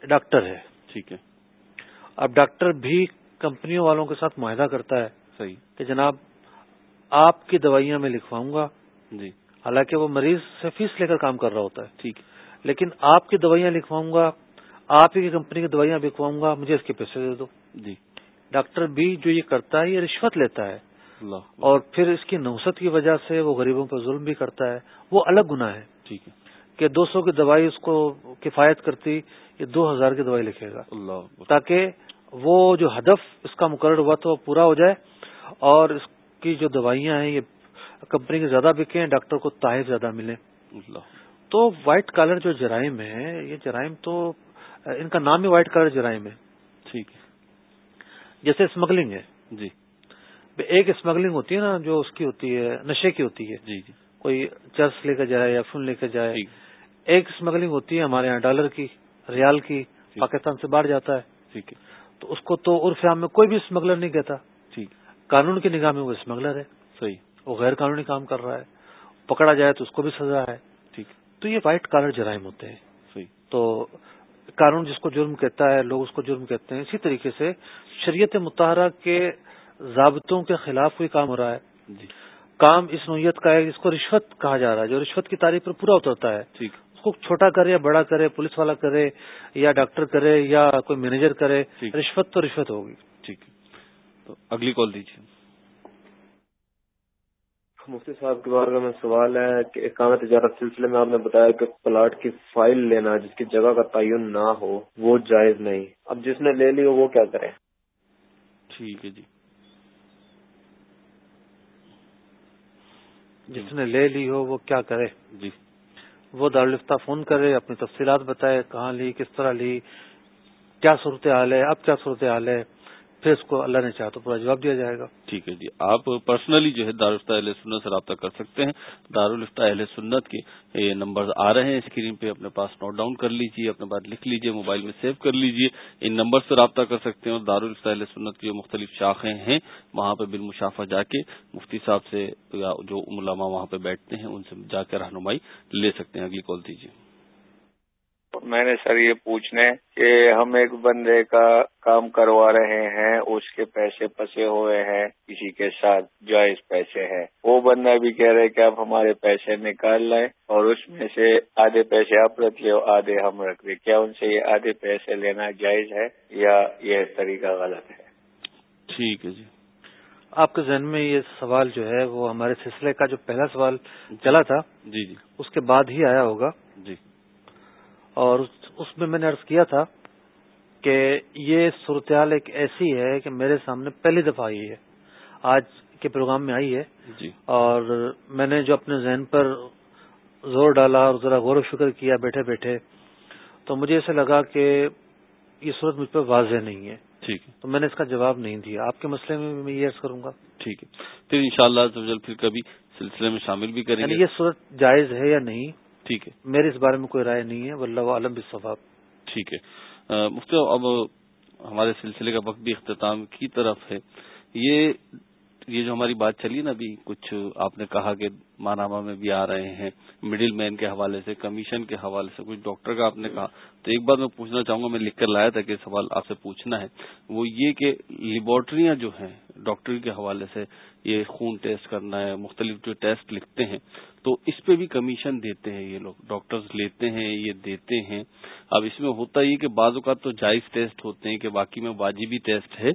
ڈاکٹر ہے۔ ٹھیک ہے۔ اب ڈاکٹر بھی کمپنیوں والوں کے ساتھ معاہدہ کرتا ہے صحیح۔ کہ جناب آپ کی دوائیاں میں لکھواؤں گا۔ جی۔ حالانکہ وہ مریض سے فیس لے کر کام کر رہا ہوتا ہے۔ ٹھیک۔ لیکن آپ کی دوائیاں لکھواؤں گا آپ ہی کی کمپنی کی دوائیاں لکھواؤں گا مجھے اس کے پیسے دے دو۔ جی۔ ڈاکٹر بھی جو یہ کرتا ہے یہ رشوت لیتا ہے۔ اللہ۔ اور پھر اس کی نوسط کی وجہ سے وہ غریبوں پر ظلم بھی کرتا ہے۔ وہ الگ گناہ ہے۔ ٹھیک ہے۔ کہ دو سو کی دوائی اس کو کفایت کرتی یہ دو ہزار کی دوائی لکھے گا۔ اللہ۔ تاکہ وہ جو ہدف اس کا مقرر ہوا تو وہ پورا ہو جائے۔ اور اس کی جو دوائیاں ہیں یہ کمپنی کے زیادہ بکیں ڈاکٹر کو تائف زیادہ ملے۔ تو وائٹ کالر جو جرائم ہے یہ جرائم تو ان کا نام ہی وائٹ کالر جرائم ہے۔ ٹھیک ہے۔ جیسے اسمگلنگ ہے۔ جی۔ ایک اسمگلنگ ہوتی ہے نا جو اس کی ہوتی ہے نشے کی ہوتی ہے۔ جی جی۔ کوئی چرس لے کر جائے یا فون لے کر جائے۔ ایک اسمگلنگ ہوتی ہے ہمارے یہاں ڈالر کی ریال کی پاکستان سے باہر جاتا ہے۔ ٹھیک ہے۔ تو اس کو تو عرف عام میں کوئی بھی اسمگلر نہیں کہتا۔ ٹھیک قانون کی نگاہ میں وہ اسمگلر ہے۔ صحیح۔ وہ غیر قانونی کام کر رہا ہے۔ پکڑا جائے تو اس کو بھی سزا ہے۔ ٹھیک۔ تو یہ وائٹ کالر جرائم ہوتے ہیں۔ صحیح۔ تو قانون جس کو جرم کہتا ہے لوگ اس کو جرم کہتے ہیں اسی طریقے سے شریعت متحرہ کے ضابطوں کے خلاف کوئی کام ہو رہا ہے۔ جی۔ کام اس نوعیت کا ہے جس کو رشوت کہا جا رہا ہے جو رشوت کی تعریف پر پورا اترتا ہے۔ ٹھیک۔ اس کو چھوٹا کرے یا بڑا کرے پولیس والا کرے یا ڈاکٹر کرے یا کوئی مینیجر کرے رشوت تو رشوت ہوگی۔ ٹھیک۔ تو اگلی کال دیجیے مفتی صاحب کے بارے میں سوال ہے کہ اقامت تجارت سلسلے میں آپ نے بتایا کہ پلاٹ کی فائل لینا جس کی جگہ کا تعین نہ ہو وہ جائز نہیں۔ اب جس نے لے لی ہو وہ کیا کرے؟ ٹھیک ہے جی۔ جس نے لے لی ہو وہ کیا کرے؟ جی۔ وہ دارالفتہ فون کرے اپنی تفصیلات بتائے کہاں لی کس طرح لی کیا صورت حال ہے اب کیا صورت حال ہے؟ پھر اس کو اللہ نے چاہ تو پورا جواب دیا جائے گا۔ ٹھیک ہے جی۔ آپ پرسنلی جو ہے دارالفتہ اہل سنت سے رابطہ کر سکتے ہیں۔ دارالفتہ اہل سنت کے نمبر آ رہے ہیں اسکرین پہ، اپنے پاس نوٹ ڈاؤن کر لیجیے اپنے بات لکھ لیجیے موبائل میں سیو کر لیجیے ان نمبر سے رابطہ کر سکتے ہیں اور دارالفتہ اہل سنت کی جو مختلف شاخیں ہیں، وہاں پہ بالمشافہ جا کے مفتی صاحب سے یا جو علماء وہاں پہ بیٹھتے ہیں، ان سے جا کے رہنمائی لے سکتے ہیں۔ اگلی کال دیجیے میں نے سر یہ پوچھنے کہ ہم ایک بندے کا کام کروا رہے ہیں اس کے پیسے پسے ہوئے ہیں کسی کے ساتھ جائز پیسے ہیں۔ وہ بندہ بھی کہہ رہے کہ آپ ہمارے پیسے نکال لائیں اور اس میں سے آدھے پیسے آپ رکھ لے آدھے ہم رکھ لیں۔ کیا ان سے یہ آدھے پیسے لینا جائز ہے یا یہ طریقہ غلط ہے؟ ٹھیک ہے جی۔ آپ کے ذہن میں یہ سوال جو ہے وہ ہمارے سلسلے کا جو پہلا سوال چلا تھا جی جی۔ اس کے بعد ہی آیا ہوگا۔ جی۔ اور اس میں میں نے عرض کیا تھا کہ یہ صورتحال ایک ایسی ہے کہ میرے سامنے پہلی دفعہ آئی ہے آج کے پروگرام میں آئی ہے۔ جی۔ اور میں نے جو اپنے ذہن پر زور ڈالا اور ذرا غور و فکر کیا بیٹھے بیٹھے تو مجھے ایسے لگا کہ یہ صورت مجھ پہ واضح نہیں ہے۔ ٹھیک ہے۔ تو میں نے اس کا جواب نہیں دیا۔ آپ کے مسئلے میں بھی میں یہ عرض کروں گا۔ ٹھیک ہے۔ پھر انشاءاللہ شاء اللہ پھر کبھی سلسلے میں شامل بھی کریں یعنی گے یہ صورت جائز ہے یا نہیں ٹھیک ہے۔ میرے اس بارے میں کوئی رائے نہیں ہے واللہ عالم بصواب ٹھیک ہے۔ مفتی اب ہمارے سلسلے کا وقت بھی اختتام کی طرف ہے۔ یہ یہ جو ہماری بات چلی نا ابھی کچھ آپ نے کہا کہ مانامہ میں بھی آ رہے ہیں مڈل مین کے حوالے سے کمیشن کے حوالے سے کچھ ڈاکٹر کا آپ نے کہا۔ تو ایک بات میں پوچھنا چاہوں گا میں لکھ کر لایا تھا کہ سوال آپ سے پوچھنا ہے۔ وہ یہ کہ لیبورٹریاں جو ہیں ڈاکٹر کے حوالے سے یہ خون ٹیسٹ کرنا ہے مختلف جو ٹیسٹ لکھتے ہیں۔ تو اس پہ بھی کمیشن دیتے ہیں یہ لوگ، ڈاکٹرز لیتے ہیں، یہ دیتے ہیں۔ اب اس میں ہوتا یہ کہ بعض اوقات تو جائز ٹیسٹ ہوتے ہیں کہ باقی میں واجبی ٹیسٹ ہے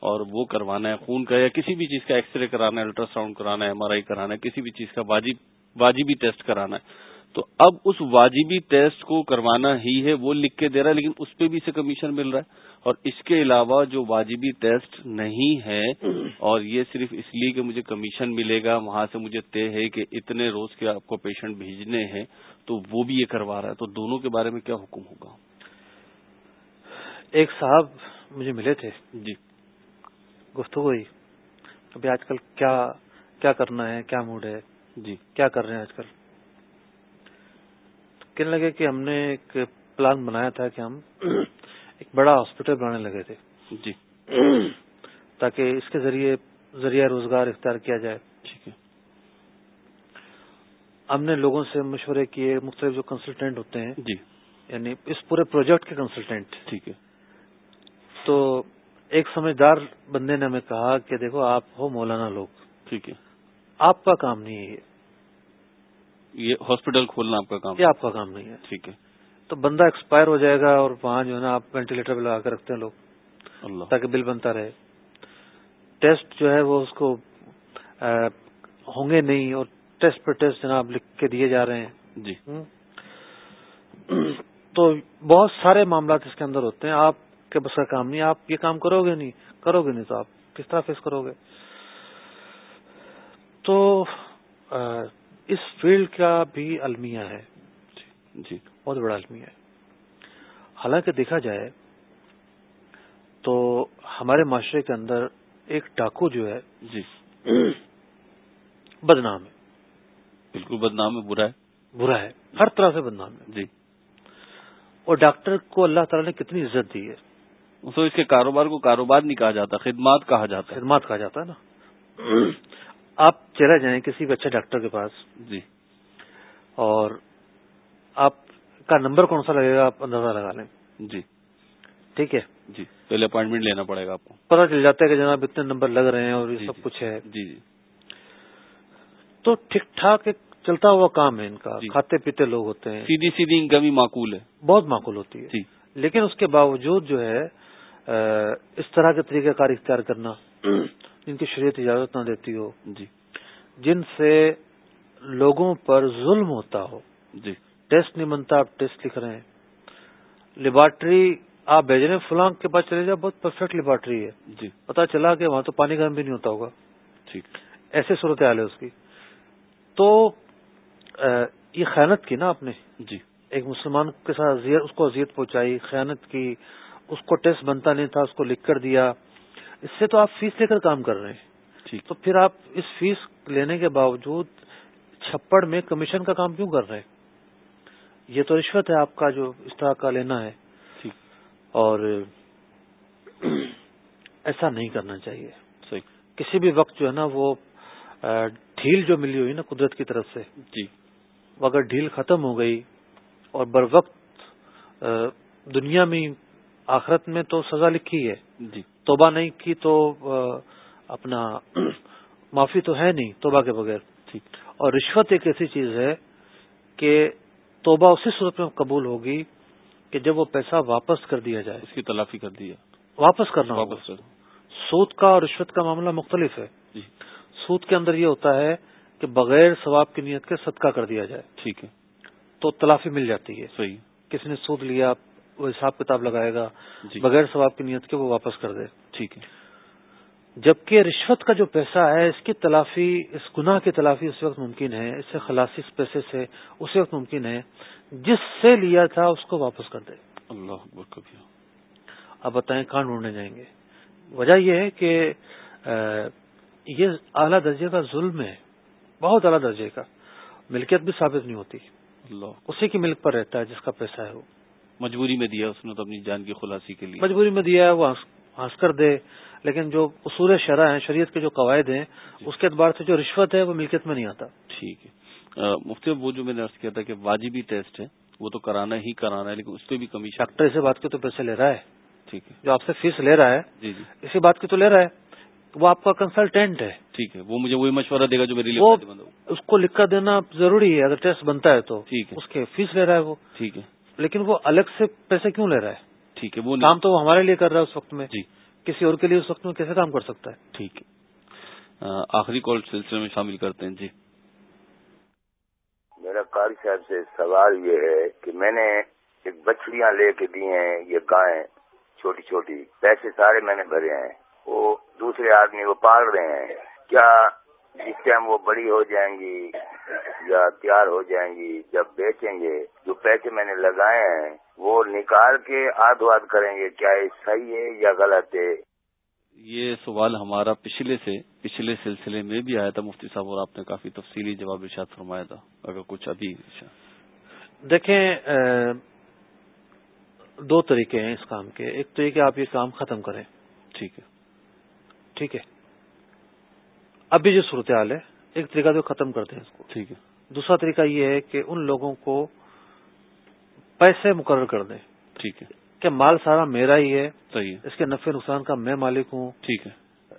اور وہ کروانا ہے، خون کا یا کسی بھی چیز کا ایکس رے کرانا ہے، الٹرا ساؤنڈ کرانا ہے، ایم آر آئی کرانا ہے، کسی بھی چیز کا واجب، واجبی ٹیسٹ کرانا ہے۔ تو اب اس واجبی ٹیسٹ کو کروانا ہی ہے وہ لکھ کے دے رہا ہے لیکن اس پہ بھی اسے کمیشن مل رہا ہے۔ اور اس کے علاوہ جو واجبی ٹیسٹ نہیں ہے اور یہ صرف اس لیے کہ مجھے کمیشن ملے گا وہاں سے مجھے طے ہے کہ اتنے روز کے آپ کو پیشنٹ بھیجنے ہیں تو وہ بھی یہ کروا رہا ہے۔ تو دونوں کے بارے میں کیا حکم ہوگا؟ ایک صاحب مجھے ملے تھے۔ جی۔ گفتگو ہوئی ابھی آج کل کیا کیا کرنا ہے کیا موڈ ہے؟ جی۔ کیا کر رہے ہیں آج کل؟ کہنے لگے کہ ہم نے ایک پلان بنایا تھا کہ ہم ایک بڑا ہاسپٹل بنانے لگے تھے۔ جی۔ تاکہ اس کے ذریعے ذریعہ روزگار اختیار کیا جائے۔ ٹھیک ہے۔ ہم نے لوگوں سے مشورے کیے مختلف جو کنسلٹینٹ ہوتے ہیں جی۔ یعنی اس پورے پروجیکٹ کے کنسلٹینٹ ٹھیک ہے۔ تو ایک سمجھدار بندے نے ہمیں کہا کہ دیکھو آپ ہو مولانا لوگ۔ ٹھیک ہے۔ آپ کا کام نہیں ہے یہ ہاسپٹل کھولنا آپ کا کام یہ آپ کا کام نہیں ہے۔ ٹھیک ہے۔ تو بندہ ایکسپائر ہو جائے گا اور وہاں جو ہے نا آپ وینٹیلیٹر پہ لگا کے رکھتے ہیں لوگ اللہ۔ تاکہ بل بنتا رہے۔ ٹیسٹ جو ہے وہ اس کو ہوں گے نہیں اور ٹیسٹ پہ ٹیسٹ جناب لکھ کے دیے جا رہے ہیں۔ جی۔ تو بہت سارے معاملات اس کے اندر ہوتے ہیں۔ آپ کے بس کا کام نہیں آپ یہ کام کرو گے نہیں۔ کرو گے نہیں تو آپ کس طرح فیس کرو گے؟ تو اس فیلڈ کا بھی المیہ ہے۔ جی بہت بڑا المیہ ہے۔ حالانکہ دیکھا جائے تو ہمارے معاشرے کے اندر ایک ڈاکو جو ہے جی۔ بدنام ہے۔ بالکل بدنام ہے برا ہے۔ برا ہے۔ ہر طرح سے بدنام ہے۔ جی۔ اور ڈاکٹر کو اللہ تعالیٰ نے کتنی عزت دی ہے۔ تو اس کے کاروبار کو کاروبار نہیں کہا جاتا خدمات کہا جاتا۔ ہے خدمات کہا جاتا ہے نا۔ آپ چلا جائیں کسی بھی اچھے ڈاکٹر کے پاس جی۔ اور آپ کا نمبر کون سا لگے گا آپ اندازہ لگا لیں۔ جی۔ ٹھیک ہے۔ جی پہلے اپوائنٹمنٹ لینا پڑے گا آپ کو۔ پتا چل جاتا ہے کہ جناب اتنے نمبر لگ رہے ہیں اور یہ جی سب جی۔ کچھ ہے۔ جی جی۔ تو ٹھیک ٹھاک ایک چلتا ہوا کام ہے ان کا۔ جی۔ کھاتے پیتے لوگ ہوتے ہیں۔ سیدھی سیدھی انکم ہی معقول ہے۔ بہت معقول ہوتی ہے۔ لیکن اس کے باوجود جو ہے اس طرح کے طریقہ کار اختیار کرنا۔ جن کی شریعت اجازت نہ دیتی ہو جی۔ جن سے لوگوں پر ظلم ہوتا ہو۔ جی۔ ٹیسٹ نہیں بنتا آپ ٹیسٹ لکھ رہے ہیں۔ لیبارٹری آپ بھیج رہے ہیں فلاں کے پاس چلے جاؤ بہت پرفیکٹ لیبارٹری ہے۔ جی۔ پتا چلا کہ وہاں تو پانی گرم بھی نہیں ہوتا ہوگا۔ ٹھیک۔ ایسے صورت حال ہے اس کی۔ تو یہ خیانت کی نا آپ نے؟ جی۔ ایک مسلمان کے ساتھ اس کو اذیت پہنچائی خیانت کی۔ اس کو ٹیسٹ بنتا نہیں تھا اس کو لکھ کر دیا۔ اس سے تو آپ فیس لے کر کام کر رہے ہیں۔ ٹھیک۔ تو پھر آپ اس فیس لینے کے باوجود چھپڑ میں کمیشن کا کام کیوں کر رہے ہیں؟ یہ تو رشوت ہے آپ کا جو اس طرح کا لینا ہے۔ اور ایسا نہیں کرنا چاہیے۔ کسی بھی وقت جو ہے نا وہ ڈھیل جو ملی ہوئی نا قدرت کی طرف سے جی۔ اگر ڈھیل ختم ہو گئی اور بر وقت دنیا میں آخرت میں تو سزا لکھی ہے۔ جی۔ توبہ نہیں کی تو اپنا *clears throat* معافی تو ہے نہیں توبہ کے بغیر۔ ٹھیک۔ اور رشوت ایک ایسی چیز ہے کہ توبہ اسی صورت میں قبول ہوگی کہ جب وہ پیسہ واپس کر دیا جائے۔ اس کی تلافی کر دیا واپس کرنا واپس سود کا اور رشوت کا معاملہ مختلف ہے۔ جی۔ سود کے اندر یہ ہوتا ہے کہ بغیر ثواب کی نیت کے صدقہ کر دیا جائے۔ ٹھیک ہے۔ تو تلافی مل جاتی ہے۔ صحیح۔ کسی نے سود لیا؟ وہ حساب کتاب لگائے گا جی۔ بغیر ثواب کی نیت کے وہ واپس کر دے۔ ٹھیک ہے۔ جبکہ رشوت کا جو پیسہ ہے اس کی تلافی اس گناہ کی تلافی اس وقت ممکن ہے اس سے خلاصی اس پیسے سے اس وقت ممکن ہے جس سے لیا تھا اس کو واپس کر دے۔ اللہ اب بتائیں کہاں ڈھونڈنے جائیں گے؟ وجہ یہ ہے کہ یہ اعلیٰ درجے کا ظلم ہے بہت اعلیٰ درجے کا۔ ملکیت بھی ثابت نہیں ہوتی۔ اللہ۔ اسی کی ملک پر رہتا ہے جس کا پیسہ ہے وہ۔ مجبوری میں دیا اس نے تو اپنی جان کی خلاصی کے لیے۔ مجبوری میں دیا ہے وہ ہنس کر دے۔ لیکن جو اصول شرح ہیں شریعت کے جو قواعد ہیں جی۔ اس کے اعتبار سے جو رشوت ہے وہ ملکیت میں نہیں آتا۔ ٹھیک ہے۔ مفتی وہ جو میں نے کیا تھا کہ واجبی ٹیسٹ ہے وہ تو کرانا ہی کرانا ہے لیکن اس پہ بھی کمی ڈاکٹر اسے بات کے تو پیسے لے رہا ہے۔ ٹھیک ہے۔ جو آپ سے فیس لے رہا ہے جی جی۔ اسی بات کی تو لے رہا ہے۔ وہ آپ کا کنسلٹینٹ ہے۔ ٹھیک ہے۔ وہ مجھے وہی مشورہ دے گا جو میرے لیے اس کو لکھ کر دینا ضروری ہے۔ اگر ٹیسٹ بنتا ہے تو ٹھیک ہے۔ اس کے فیس لے رہا ہے وہ۔ ٹھیک ہے۔ لیکن وہ الگ سے پیسے کیوں لے رہا ہے؟ ٹھیک ہے وہ کام تو وہ ہمارے لیے کر رہا ہے اس وقت میں۔ جی۔ کسی اور کے لیے اس وقت میں کیسے کام کر سکتا ہے؟ ٹھیک ہے۔ آخری کال سلسلے میں شامل کرتے ہیں۔ جی۔ میرا قاری صاحب سے سوال یہ ہے کہ میں نے ایک بچڑیاں لے کے دی ہیں یہ گائے چھوٹی چھوٹی۔ پیسے سارے میں نے بھرے ہیں۔ وہ دوسرے آدمی وہ پال رہے ہیں۔ کیا جس ٹائم وہ بڑی ہو جائیں گی یا تیار ہو جائیں گی جب بیچیں گے جو پیسے میں نے لگائے ہیں وہ نکال کے آدھ واد کریں گے کیا یہ صحیح ہے یا غلط ہے؟ یہ سوال ہمارا پچھلے سے پچھلے سلسلے میں بھی آیا تھا مفتی صاحب اور آپ نے کافی تفصیلی جواب ارشاد فرمایا تھا اگر کچھ ابھی دیکھیں دو طریقے ہیں اس کام کے۔ ایک تو یہ کہ آپ یہ کام ختم کریں۔ ٹھیک ہے۔ ٹھیک ہے۔ ابھی جو صورتحال ہے ایک طریقہ تو ختم کرتے ہیں اس کو۔ ٹھیک ہے۔ دوسرا طریقہ یہ ہے کہ ان لوگوں کو پیسے مقرر کر دیں۔ ٹھیک ہے۔ کہ مال سارا میرا ہی ہے۔ صحیح اس کے نفع نقصان کا میں مالک ہوں۔ ٹھیک ہے۔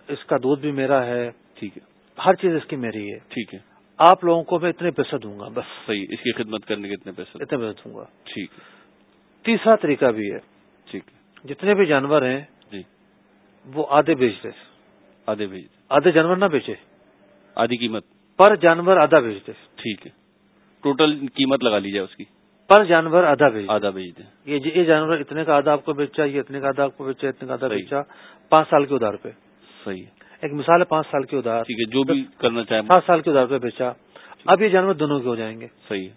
اس کا دودھ بھی میرا ہے۔ ٹھیک ہے۔ ہر چیز اس کی میری ہے۔ ٹھیک ہے۔ آپ لوگوں کو میں اتنے پیسے دوں گا بس۔ صحیح اس کی خدمت کرنے کے اتنے پیسے اتنے پیسے دوں گا۔ ٹھیک تیسرا طریقہ بھی ہے۔ ٹھیک جتنے بھی جانور ہیں جی۔ وہ آدھے بیچ دے آدھے بیچ آدھے جانور نہ بیچے۔ آدھی قیمت۔ پر جانور آدھا بیچ دے۔ ٹھیک ہے۔ ٹوٹل قیمت لگا لی جائے اس کی۔ پر جانور آدھا بیچ آدھا بیچ دیں یہ جانور اتنے کا آدھا آپ کو بیچا یہ اتنے کا آدھا آپ کو بیچا اتنے کا آدھا بیچا۔ پانچ سال کے ادھار پہ۔ صحیح ایک مثال ہے پانچ سال کے ادھار۔ ٹھیک ہے جو بھی کرنا چاہے۔ سات سال کے ادھار پہ بیچا۔ اب یہ جانور دونوں کے ہو جائیں گے۔ صحیح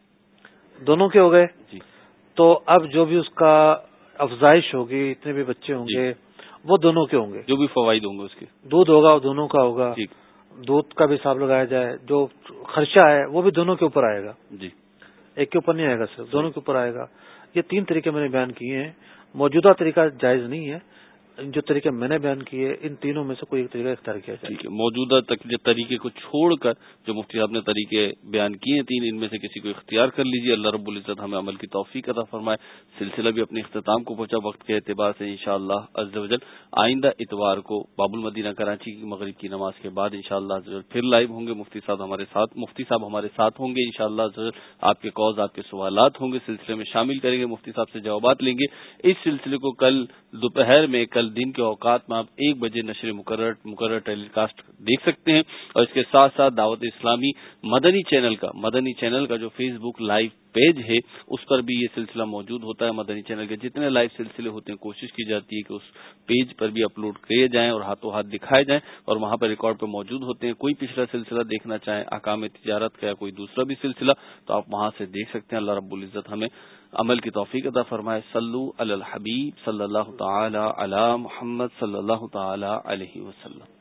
دونوں کے ہو گئے۔ جی۔ تو اب جو بھی اس کا افزائش ہوگی اتنے بھی بچے ہوں گے۔ وہ دونوں کے ہوں گے۔ جو بھی فوائد ہوں گے اس کے۔ دودھ ہوگا وہ دونوں کا ہوگا۔ دودھ کا بھی حساب لگایا جائے جو خرچہ ہے وہ بھی دونوں کے اوپر آئے گا۔ جی۔ ایک کے اوپر نہیں آئے گا صرف دونوں کے اوپر آئے گا۔ یہ تین طریقے میں نے بیان کیے ہیں۔ موجودہ طریقہ جائز نہیں ہے۔ جو طریقے میں نے بیان کیے، ان تینوں میں سے کوئی ایک طریقہ اختیار کیا جائے۔ ٹھیک ہے، موجودہ طریقے کو چھوڑ کر جو مفتی صاحب نے طریقے بیان کیے تین، ان میں سے کسی کو اختیار کر لیجیے اللہ رب العزت ہمیں عمل کی توفیق عطا فرمائے۔ سلسلہ بھی اپنے اختتام کو پہنچا، وقت کے اعتبار سے ان شاء اللہ آئندہ اتوار کو باب المدینہ کراچی کی مغرب کی نماز کے بعد ان شاء اللہ پھر لائیو ہوں گے۔ مفتی صاحب ہمارے ساتھ، مفتی صاحب ہمارے ساتھ ہوں گے ان شاء اللہ آپ کے کاز آپ کے سوالات ہوں گے، سلسلے میں شامل کریں گے۔ مفتی صاحب سے جوابات لیں گے۔ اس سلسلے کو کل دوپہر میں، کل دن کے اوقات میں آپ ایک بجے نشر مقرر مقرر ٹیلی کاسٹ دیکھ سکتے ہیں اور اس کے ساتھ ساتھ دعوت اسلامی مدنی چینل کا، مدنی چینل کا جو فیس بک لائیو پیج ہے، اس پر بھی یہ سلسلہ موجود ہوتا ہے۔ مدنی چینل کے جتنے لائیو سلسلے ہوتے ہیں، کوشش کی جاتی ہے کہ اس پیج پر بھی اپلوڈ کیے جائیں اور ہاتھوں ہاتھ دکھائے جائیں اور وہاں پر ریکارڈ پہ موجود ہوتے ہیں۔ کوئی پچھلا سلسلہ دیکھنا چاہیں احکام تجارت کا یا کوئی دوسرا بھی سلسلہ، تو آپ وہاں سے دیکھ سکتے ہیں۔ اللہ رب العزت ہمیں عمل کی توفیق عطا فرمائے۔ صلو علی الحبیب صلی اللہ تعالی علی محمد صلی اللہ تعالی علیہ وسلم۔